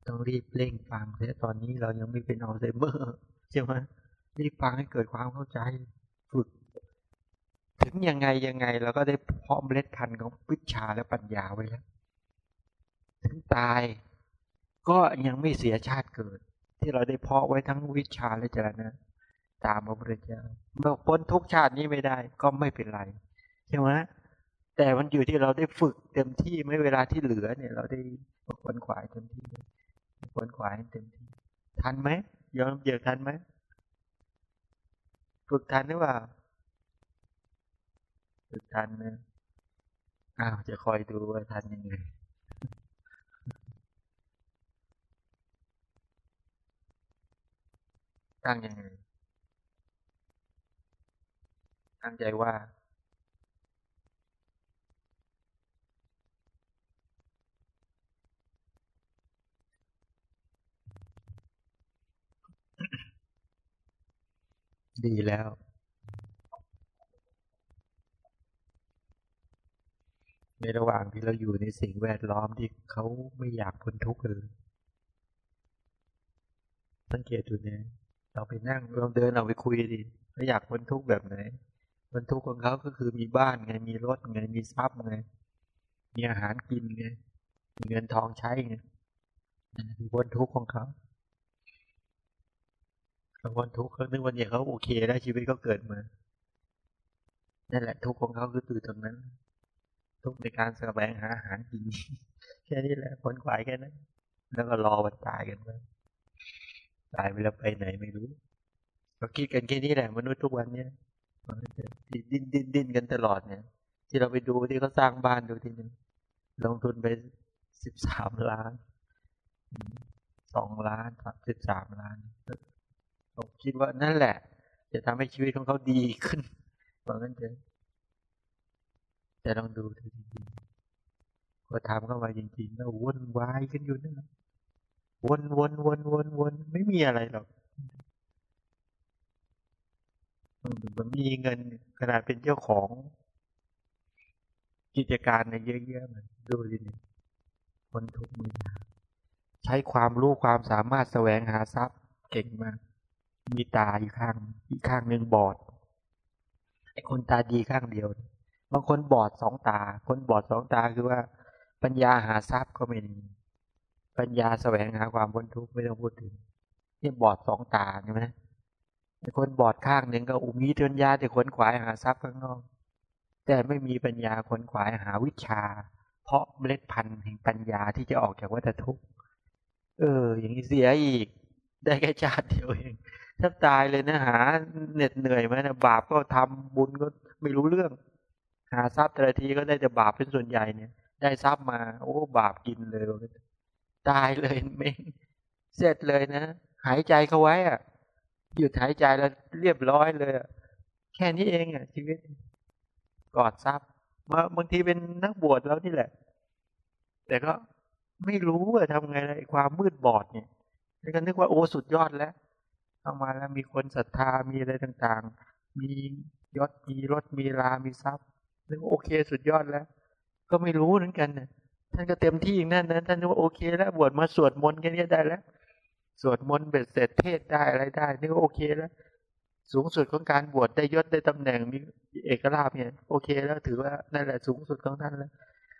[SPEAKER 1] ต้องรีบเร่งฟังเพราะตอนนี้เรายังไม่เป็นอัลไซเมอร์ใช่ไหมรีบฟังให้เกิดความเข้าใจฝึก ถึงยังไงยังไงเราก็ได้เพาะเมล็ดพันธุ์ของวิชาและปัญญาไว้แล้ว ถึงตายก็ยังไม่เสียชาติเกิด ที่เราได้เพาะไว้ทั้งวิชาและจรณะตามพระพุทธเจ้าเมื่อพ้นทุกชาตินี้ไม่ได้ก็ไม่เป็นไรใช่ไหม แต่มันอยู่ที่เราได้ฝึกเต็มที่ไม่เวลาที่เหลือเนี่ย เราได้ขวนขวายเต็มที่ขวนขวายเต็มที่ ทันไหมยอมเยอทันไหมฝึกทันหรือเปล่าฝึกทันนะอ้าวจะคอยดูว่าทันยังไงตั้งยังไงตั้งใจว่า ดีแล้ว ในระหว่างที่เราอยู่ในสิ่งแวดล้อมที่เขาไม่อยากพ้นทุกข์เลยสังเกตดูเนี่ยเราไปนั่งเราเดินเราไปคุยดิเขาอยากพ้นทุกข์แบบไหนพ้นทุกข์ของเขาก็คือมีบ้านไงมีรถไงมีทรัพย์ไงมีอาหารกินไงมีเงินทองใช้ไงคือพ้นทุกข์ของเขา เขาพ้นทุกข์เขานึกวันนี้เขาโอเคได้ชีวิตเขาเกิดมานั่นแหละทุกข์ของเขาคือตื่นตรงนั้น ทุกข์ในการแสวงหาอาหารกินแค่นี้แหละพ้นขวายแค่นั้นแล้วก็รอวันตายกันไปตายไปแล้วไปไหนไม่รู้เราคิดกันแค่นี้แหละมนุษย์ทุกวันเนี้ยดิ้นดิ้นดิ้นกันตลอดเนี่ย ที่เราไปดูที่เขาสร้างบ้านดูทีนึงลงทุนไปสิบสามล้านสองล้านสิบสามล้าน ผมคิดว่านั่นแหละ จะทำให้ชีวิตของเขาดีขึ้นว่างั้นเถอะแต่ลองดูทีจริงๆพอทำเข้ามาจริงๆแล้ววนวายกันอยู่นั่นแหละวนวนวนวนวนไม่มีอะไรหรอกมันมีเงินขนาดเป็นเจ้าของกิจการในเยอะๆมันดูดิคนทุกมือใช้ความรู้ความสามารถแสวงหาทรัพย์เก่งมาก มีตาอยู่ข้าง อีกข้างหนึ่งบอดไอ้คนตาดีข้างเดียว บางคนบอดสองตา คนบอดสองตาคือว่า ปัญญาหาทรัพย์ก็ไม่มีปัญญาแสวงหาความพ้นทุกข์ไม่ต้องพูดถึงนี่บอดสองตาใช่ไหมคนบอดข้างหนึ่งก็อุมีปัญญาแต่ขนขวายหาทรัพย์ข้างนอก แต่ไม่มีปัญญาขนขวายหาวิชา เพราะเมล็ดพันธุ์แห่งปัญญาที่จะออกจากวัฏทุกข์ เออ อย่างนี้เสียอีก ได้แค่ชาติเดียวเอง ถ้าตายเลยนะหาเหน็ดเหนื่อยไหมนะบาปก็ทำบุญก็ไม่รู้เรื่อง หาทรัพย์แต่ละทีก็ได้แต่บาปเป็นส่วนใหญ่เนี่ย ได้ทรัพย์มา โอ้ บาปกินเลยตายเลยเมงเสร็จเลยนะหายใจเขาไว้อะหยุดหายใจแล้วเรียบร้อยเลย แค่นี้เองอะชีวิตกอดซับมาบางทีเป็นนักบวชแล้วนี่แหละ แต่ก็ไม่รู้ว่าทำไงเลยความมืดบอดเนี่ยแล้วก็นึกว่าโอ้สุดยอดแล้ว เข้ามาแล้วมีคนศรัทธามีอะไรต่างๆ มียศมีรถมีลามีทรัพย์นึกว่าโอเคสุดยอดแล้ว ก็ไม่รู้เหมือนกันเนี่ยท่านก็เต็มที่อย่างนั้นนะท่านว่าโอเค แล้วบวชมาสวดมนต์แค่นี้ได้แล้ว สวดมนต์เบ็ดเสร็จเทศได้อะไรได้นี่ก็โอเคแล้ว สูงสุดของการบวชได้ยศได้ตำแหน่งมีเอกราชเนี่ย โอเคแล้วถือว่านั่นแหละสูงสุดของท่านแล้ว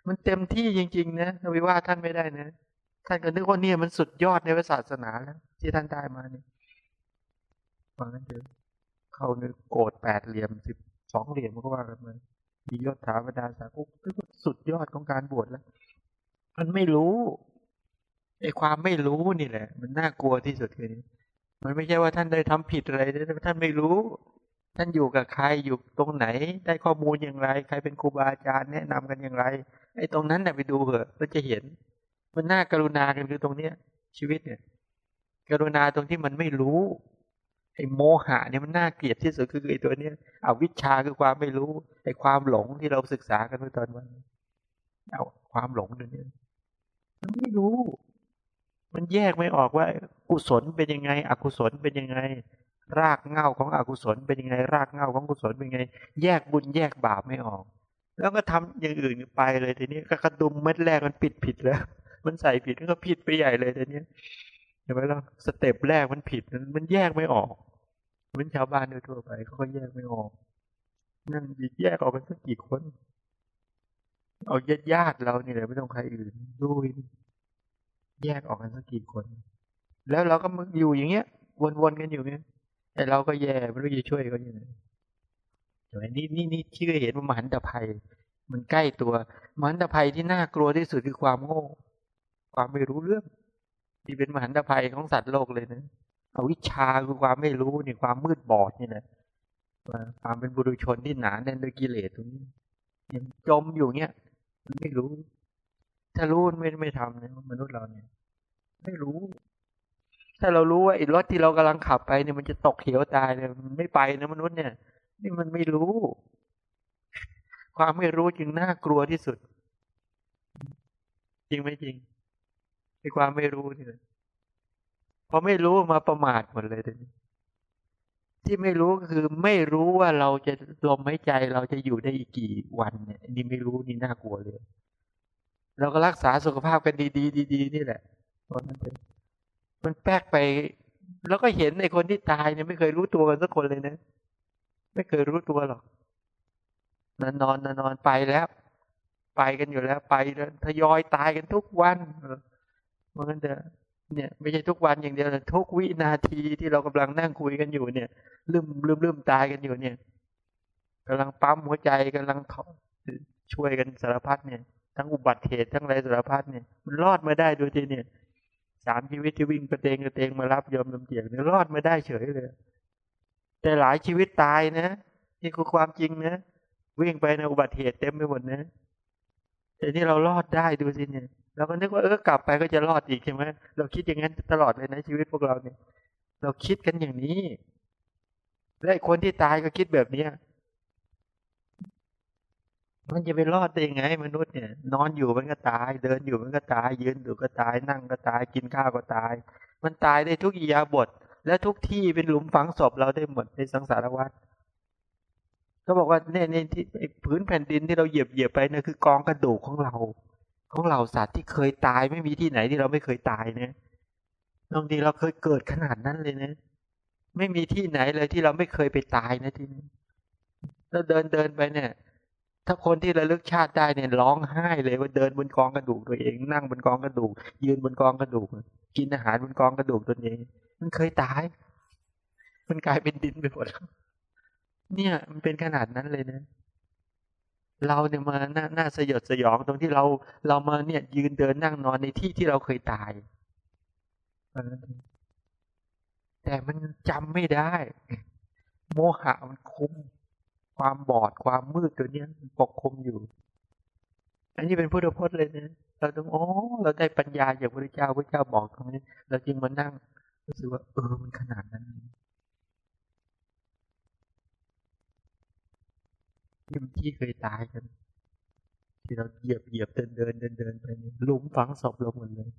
[SPEAKER 1] มันเต็มที่จริง ๆ นะวิว่าท่านไม่ได้นะท่านก็นึกว่าเนี่ยมันสุดยอดในศาสนาแล้วที่ท่านได้มาเนี่ย ฟังนั้นเถอะเข้านึกโกรธแปดเหลี่ยมสิบสองเหลี่ยมก็ว่ากันมามียศถาบรรดาสากุสุดยอดของการบวชแล้ว มันไม่รู้ไอ้ความไม่รู้นี่แหละ มันน่ากลัวที่สุดเลยมันไม่ใช่ว่าท่านได้ทำผิดอะไรท่านไม่รู้ ท่านอยู่กับใครอยู่ตรงไหน ได้ข้อมูลอย่างไร ใครเป็นครูบาอาจารย์แนะนำกันอย่างไรไอ้ตรงนั้นเนี่ยไปดูเถอะเราจะเห็น มันน่ากรุณากันคือตรงเนี้ย ชีวิตเนี่ย กรุณาตรงที่มันไม่รู้ ไอ้โมหะเนี่ยมันน่าเกลียดที่สุดคือไอ้ตัวเนี้ยเอาวิชาคือความไม่รู้ไอ้ความหลงที่เราศึกษากันเมื่อตอนวันเอาความหลงตัวนี้มันไม่รู้ มันแยกไม่ออกว่า กุศลเป็นยังไง อกุศลเป็นยังไง รากเง้าของอกุศลเป็นยังไง รากเง้าของกุศลเป็นยังไง แยกบุญแยกบาปไม่ออก แล้วก็ทำอย่างอื่นไปเลยทีนี้ก็กระดุมเม็ดแรกมันปิดผิดแล้ว มันใส่ผิดแล้วก็ผิดไปใหญ่เลยทีนี้เห็นไหมล่ะสเต็ปแรกมันผิดมันแยกไม่ออก เหมือนชาวบ้านทั่วไปเขาก็แยกไม่ออก นั่งแยกออกกันสักกี่คน เอาญาติญาติเราเนี่แหละไม่ต้องใครอื่นดูแยกออกกันสักกี่คน แล้วเราก็อยู่อย่างเงี้ย วนๆกันอยู่เงี้ยแต่เราก็แย่ไม่รู้จะช่วยเขาอย่างไรนี่นี่นี่เชื่อเห็นว่ามหันตภัย มันใกล้ตัวมหันตภัยที่น่ากลัวที่สุดคือความโง่ ความไม่รู้เรื่องที่เป็นมหันตภัยของสัตว์โลกเลยนะ อวิชชาคือความไม่รู้นี่ความมืดบอดนี่นะความเป็นบุรุชนที่หนาแน่นด้วยกิเลสตรงนี้ยังจมอยู่เงี้ยมันไม่รู้ ถ้ารู้ไม่ไม่ทำเนี่ยมนุษย์เราเนี่ย ไม่รู้ ถ้าเรารู้ว่าไอ้รถที่เรากำลังขับไปเนี่ยมันจะตกเขียวตายเนี่ยมันไม่ไปนะมนุษย์เนี่ย นี่มันไม่รู้ ความไม่รู้จึงน่ากลัวที่สุด จริงไหมจริงไอ้ความไม่รู้เนี่ย พอไม่รู้มาประมาทหมดเลยทีนี้ที่ไม่รู้ก็คือไม่รู้ว่าเราจะลมหายใจเราจะอยู่ได้อีกกี่วันเนี่ยนี่ไม่รู้นี่น่ากลัวเลย เราก็รักษาสุขภาพกันดีๆดีๆนี่แหละตอนนั้นมันแป๊กไป แล้วก็เห็นในคนที่ตายเนี่ยไม่เคยรู้ตัวกันสักคนเลยนะไม่เคยรู้ตัวหรอกนอนนอนนอนไปแล้ว ไปกันอยู่แล้วไปแล้วทยอยตายกันทุกวันมันจะ เนี่ยไม่ใช่ทุกวันอย่างเดียวแต่ทุกวินาทีที่เรากำลังนั่งคุยกันอยู่เนี่ยลืมลืมลืมตายกันอยู่เนี่ยกำลังปั๊มหัวใจกำลังช่วยกันสารพัดเนี่ย ทั้งอุบัติเหตุทั้งอะไรสารพัดเนี่ย มันรอดมาได้ดยที่เนี่ยสามชีวิตที่วิ่งกระเตงกระเตงมารับยอมลำเจียงเนี่ยรอดมาได้เฉยเลย แต่หลายชีวิตตายนะนี่คือความจริงนะวิ่งไปในอุบัติเหตุเต็มไปหมดนะแต่นี่เรารอดได้ดูสิเนี่ย เราก็นึกว่าเออกลับไปก็จะรอดอีกใช่ไหมเราคิดอย่างนั้นตลอดเลยในะชีวิตพวกเราเนี่ย เราคิดกันอย่างนี้ และคนที่ตายก็คิดแบบเนี้ยมันจะไปรอดได้ยังไง มนุษย์เนี่ย นอนอยู่มันก็ตาย เดินอยู่มันก็ตาย ยืนอยู่ก็ตาย นั่งก็ตาย กินข้าวก็ตาย มันตายได้ทุกอิยาบท และทุกที่เป็นหลุมฝังศพเราได้หมดในสังสารวัฏก็บอกว่าเนี่ยในที่พื้นแผ่นดินที่เราเหยียบเหยียบไปเนี่ยคือกองกระดูกของเรา ของเหล่าสัตว์ที่เคยตายไม่มีที่ไหนที่เราไม่เคยตายเนะบางทีเราเคยเกิดขนาดนั้นเลยนะไม่มีที่ไหนเลยที่เราไม่เคยไปตายนะที่นี้แล้วเดินเดินไปเนี่ย ถ้าคนที่ระลึกชาติได้เนี่ยร้องไห้เลยว่าเดินบนกองกระดูกตัวเอง นั่งบนกองกระดูก ยืนบนกองกระดูก กินอาหารบนกองกระดูกตัวเอง มันเคยตาย มันกลายเป็นดินไปหมดเนี่ย มันเป็นขนาดนั้นเลยนะ เราเนี่ยมาหน้าหน้าสยดสยองตรงที่เราเรามาเนี่ยยืนเดินนั่งนอนในที่ที่เราเคยตาย แต่มันจำไม่ได้ โมหะมันคุม ความบอดความมืดตัวเนี้ยปกคุมอยู่ อันนี้เป็นพุทธพจน์เลยนะเราต้องอ๋อเราได้ปัญญาจากพระเจ้าพระเจ้าบอกตรงนี้ เราจึงมานั่งรู้สึกว่าเออมันขนาดนั้น ที่ที่เคยตายกัน ที่เราเหยียบเหยียบเดินเดินเดินเดินไปลุมฝังศพเราหมดเลย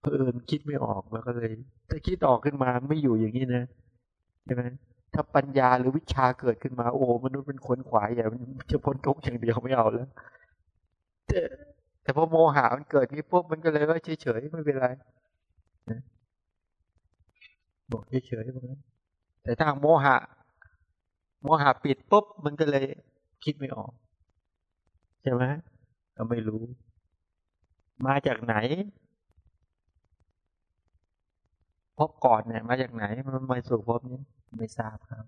[SPEAKER 1] เพอิญคิดไม่ออกแล้วก็เลยถ้าคิดออกขึ้นมาไม่อยู่อย่างนี้นะใช่ไหมถ้าปัญญาหรือวิชาเกิดขึ้นมาโอ้มนุษย์เป็นคนขวายอย่างจะพ้นทุกข์อย่างเดียวไม่เอาแล้วแต่แต่พอโมหะมันเกิดนี้ปุ๊บมันก็เลยว่าเฉยเฉยไม่เป็นไรบอกเฉยเฉยแต่ถ้าโมหะ โมหะปิดปุ๊บมันก็เลยคิดไม่ออก ใช่ไหมเราไม่รู้ มาจากไหนพบก่อนเนี่ย มาจากไหน มันมาสู่พบนี้ไม่ทราบครับ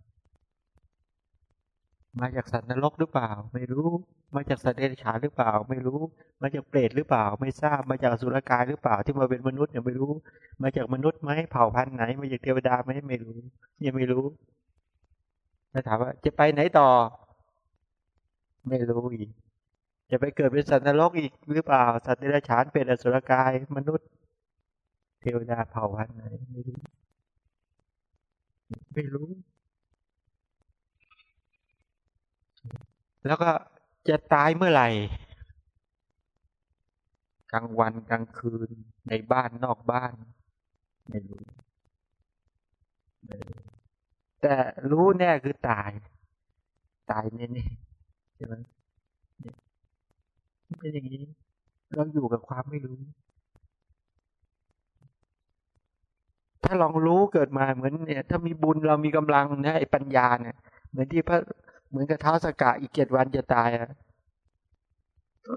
[SPEAKER 1] มาจากสัตว์นรกหรือเปล่า ไม่รู้ มาจากสัตว์เดรัจฉานหรือเปล่า ไม่รู้ มาจากเปรตหรือเปล่า ไม่ทราบ มาจากสุรกายหรือเปล่า ที่มาเป็นมนุษย์เนี่ยไม่รู้ มาจากมนุษย์ไหมเผ่าพันธุ์ไหน มาจากเทวดาไหมไม่รู้ ยังไม่รู้ แล้วถามว่าจะไปไหนต่อ ไม่รู้อีก จะไปเกิดเป็นสัตว์นรกอีกหรือเปล่า สัตว์เดรัจฉานเป็นอสุรกาย มนุษย์ เทวดาเผ่าพันธุ์ไหนไม่รู้ไม่รู้ แล้วก็จะตายเมื่อไหร่กลางวันกลางคืนในบ้านนอกบ้าน ไม่รู้ไม่รู้ แต่รู้แน่คือตาย ตายแน่ๆใช่ไหมเป็นอย่างนี้ เราอยู่กับความไม่รู้ ถ้าลองรู้เกิดมาเหมือนเนี่ย ถ้ามีบุญเรามีกำลังนะไอ้ปัญญาเนี่ย เหมือนที่พระเหมือนกับเท้าสกกะอีกเจ็ดวันจะตายอะ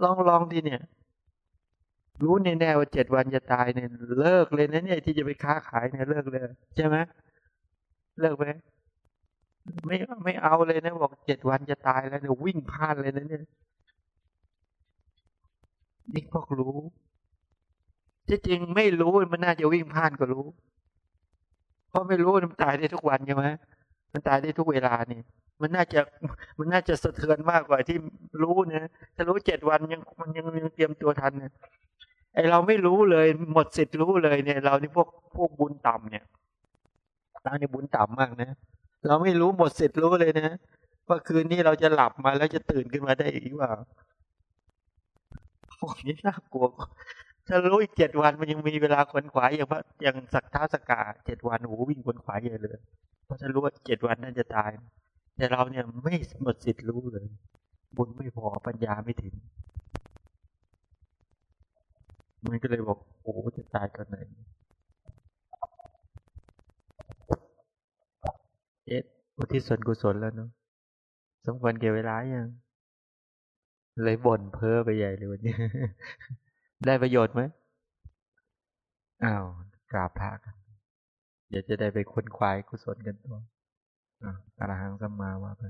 [SPEAKER 1] ลองลองดีเนี่ย รู้แน่ๆว่าเจ็ดวันจะตายเนี่ยเลิกเลยนะเนี่ยที่จะไปค้าขายเนี่ยเลิกเลย ใช่ไหมเลิกไหม ไม่ไม่เอาเลยนะบอกเจ็ดวันจะตายแล้วเนี่ยวิ่งพลาดเลยนะเนี่ยนี่พวกรู้ ที่จริงไม่รู้มันน่าจะวิ่งพลาดก็รู้ เพราะไม่รู้มันตายได้ทุกวันใช่ไหมมันตายได้ทุกเวลานี่มันน่าจะมันน่าจะสะเทือนมากกว่าที่รู้นะถ้ารู้เจ็ดวันยังมันยังยังเตรียมตัวทันเนี่ยไอเราไม่รู้เลยหมดสิทธิ์รู้เลยเนี่ย เรานี่พวกพวกบุญต่ำเนี่ยเราเนี่บุญต่ำมากนะ เราไม่รู้หมดสิทธิ์รู้เลยนะว่าคืนนี้เราจะหลับมาแล้วจะตื่นขึ้นมาได้อีกว่าพวกนี้น่ากลัวถ้ารู้อีกเจ็ดวันมันยังมีเวลาขวนขวายอย่างพระอย่างสักท้าสกาเจ็ดวันโอ้วิ่งขวนขวายใหญ่เลยเพราะถ้ารู้ว่าเจ็ดวันนั่นจะตาย แต่เราเนี่ยไม่หมดสิทธิ์รู้เลย บุญไม่พอปัญญาไม่ถึงมันก็เลยบอกโอ้จะตายตอนไหน เอ๊ะอุทิศส่วนกุศลแล้วเนาะสมควรเก็บเวลายัง เลยบ่นเพ้อไปใหญ่เลยวันนี้ ได้ประโยชน์ไหมอ้าวกราบพระกันเดี๋ยวจะได้ไปค้นควายกุศลกันตัวอ่าอรหังสัมมาว่าไป